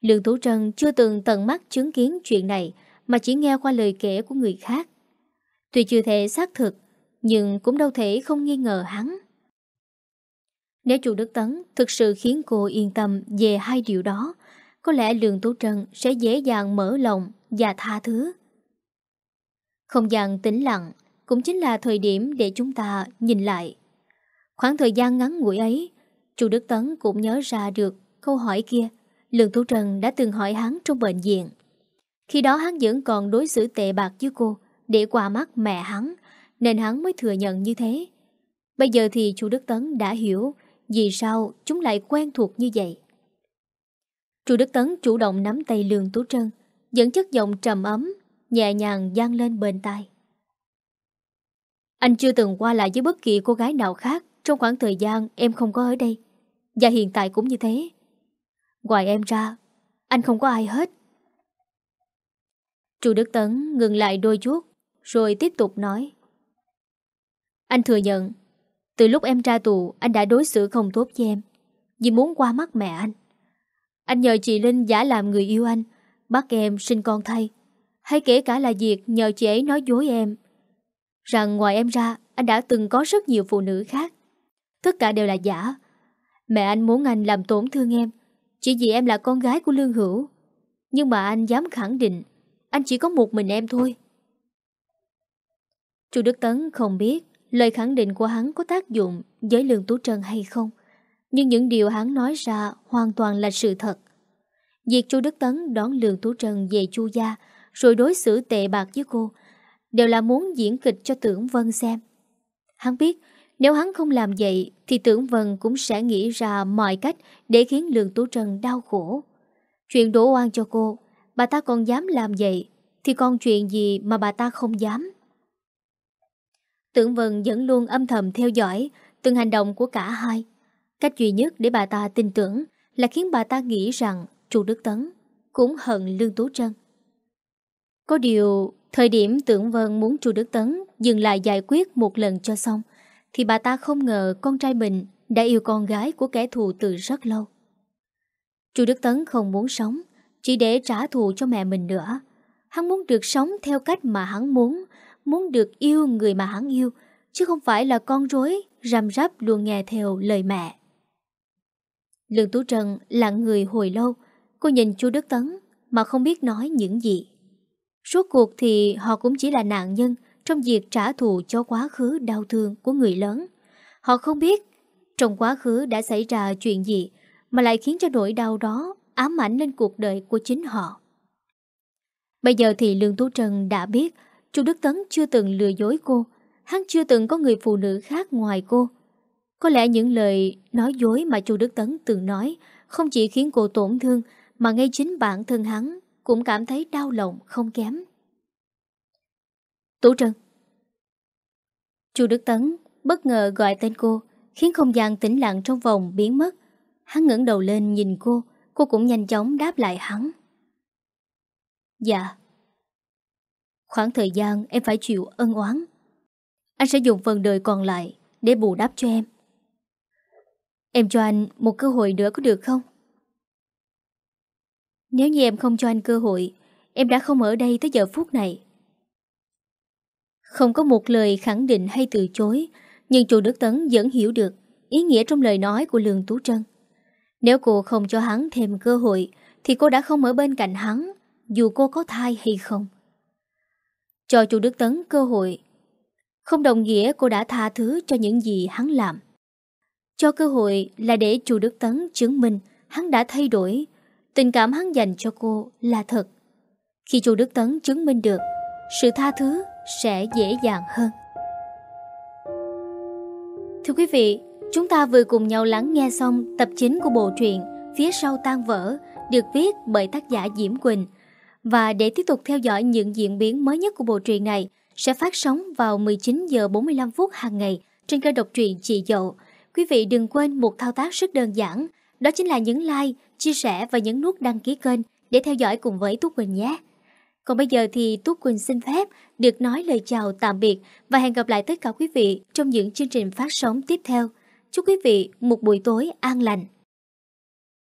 [SPEAKER 1] Lương Tú Trân chưa từng tận mắt chứng kiến chuyện này mà chỉ nghe qua lời kể của người khác. Tuy chưa thể xác thực, nhưng cũng đâu thể không nghi ngờ hắn. Nếu chủ Đức Tấn thực sự khiến cô yên tâm về hai điều đó, có lẽ Lương Tú Trân sẽ dễ dàng mở lòng và tha thứ. Không gian tĩnh lặng cũng chính là thời điểm để chúng ta nhìn lại. Khoảng thời gian ngắn ngủi ấy, chủ Đức Tấn cũng nhớ ra được câu hỏi kia Lương Tú Trân đã từng hỏi hắn trong bệnh viện. Khi đó hắn vẫn còn đối xử tệ bạc với cô để qua mắt mẹ hắn, nên hắn mới thừa nhận như thế. Bây giờ thì chú Đức Tấn đã hiểu vì sao chúng lại quen thuộc như vậy. Chú Đức Tấn chủ động nắm tay Lương Tú Trân, dẫn chất giọng trầm ấm, nhẹ nhàng gian lên bên tai. Anh chưa từng qua lại với bất kỳ cô gái nào khác trong khoảng thời gian em không có ở đây. Và hiện tại cũng như thế. Ngoài em ra, anh không có ai hết. Chu Đức Tấn ngừng lại đôi chút, rồi tiếp tục nói. Anh thừa nhận, từ lúc em ra tù, anh đã đối xử không tốt với em, vì muốn qua mắt mẹ anh. Anh nhờ chị Linh giả làm người yêu anh, bắt em sinh con thay, hay kể cả là việc nhờ chị ấy nói dối em. Rằng ngoài em ra, anh đã từng có rất nhiều phụ nữ khác. Tất cả đều là giả. Mẹ anh muốn anh làm tổn thương em, chỉ vì em là con gái của Lương Hữu. Nhưng mà anh dám khẳng định anh chỉ có một mình em thôi. Chu Đức Tấn không biết lời khẳng định của hắn có tác dụng với Lương Tú Trân hay không. Nhưng những điều hắn nói ra hoàn toàn là sự thật. Việc Chu Đức Tấn đón Lương Tú Trân về Chu gia rồi đối xử tệ bạc với cô đều là muốn diễn kịch cho Tưởng Vân xem. Hắn biết nếu hắn không làm vậy thì Tưởng Vân cũng sẽ nghĩ ra mọi cách để khiến Lương Tú Trân đau khổ. Chuyện đổ oan cho cô bà ta còn dám làm vậy, thì còn chuyện gì mà bà ta không dám? Tưởng Vân vẫn luôn âm thầm theo dõi từng hành động của cả hai. Cách duy nhất để bà ta tin tưởng là khiến bà ta nghĩ rằng Chu Đức Tấn cũng hận Lương Tú Trân. Có điều, thời điểm Tưởng Vân muốn Chu Đức Tấn dừng lại giải quyết một lần cho xong, thì bà ta không ngờ con trai mình đã yêu con gái của kẻ thù từ rất lâu. Chu Đức Tấn không muốn sống, chỉ để trả thù cho mẹ mình nữa. Hắn muốn được sống theo cách mà hắn muốn, muốn được yêu người mà hắn yêu, chứ không phải là con rối, răm rắp luôn nghe theo lời mẹ. Lương Tú Trần là người hồi lâu, cô nhìn chú Đức Tấn mà không biết nói những gì. Suốt cuộc thì họ cũng chỉ là nạn nhân trong việc trả thù cho quá khứ đau thương của người lớn. Họ không biết trong quá khứ đã xảy ra chuyện gì mà lại khiến cho nỗi đau đó ám ảnh lên cuộc đời của chính họ. Bây giờ thì Lương Tú Trân đã biết Chu Đức Tấn chưa từng lừa dối cô, hắn chưa từng có người phụ nữ khác ngoài cô. Có lẽ những lời nói dối mà Chu Đức Tấn từng nói không chỉ khiến cô tổn thương mà ngay chính bản thân hắn cũng cảm thấy đau lòng không kém. Tú Trân Chu Đức Tấn bất ngờ gọi tên cô khiến không gian tĩnh lặng trong vòng biến mất. Hắn ngẩng đầu lên nhìn cô Cô cũng nhanh chóng đáp lại hắn Dạ Khoảng thời gian em phải chịu ân oán. Anh sẽ dùng phần đời còn lại Để bù đắp cho em. Em cho anh một cơ hội nữa có được không? Nếu như em không cho anh cơ hội, Em đã không ở đây tới giờ phút này. Không có một lời khẳng định hay từ chối, Nhưng chủ Đức Tấn vẫn hiểu được Ý nghĩa trong lời nói của Lương Tú Trân. Nếu cô không cho hắn thêm cơ hội, Thì cô đã không ở bên cạnh hắn, Dù cô có thai hay không. Cho chu Đức Tấn cơ hội. Không đồng nghĩa cô đã tha thứ cho những gì hắn làm. Cho cơ hội là để chu Đức Tấn chứng minh hắn đã thay đổi. Tình cảm hắn dành cho cô là thật. Khi chu Đức Tấn chứng minh được, sự tha thứ sẽ dễ dàng hơn. Thưa quý vị, chúng ta vừa cùng nhau lắng nghe xong tập 9 của bộ truyện Phía sau tan vỡ được viết bởi tác giả Diễm Quỳnh. Và để tiếp tục theo dõi những diễn biến mới nhất của bộ truyện này sẽ phát sóng vào 19 giờ 45 phút hàng ngày trên kênh độc truyện Chị Dậu. Quý vị đừng quên một thao tác rất đơn giản, đó chính là nhấn like, chia sẻ và nhấn nút đăng ký kênh để theo dõi cùng với Tú Quỳnh nhé. Còn bây giờ thì Tú Quỳnh xin phép được nói lời chào tạm biệt và hẹn gặp lại tất cả quý vị trong những chương trình phát sóng tiếp theo. Chúc quý vị một buổi tối an lành.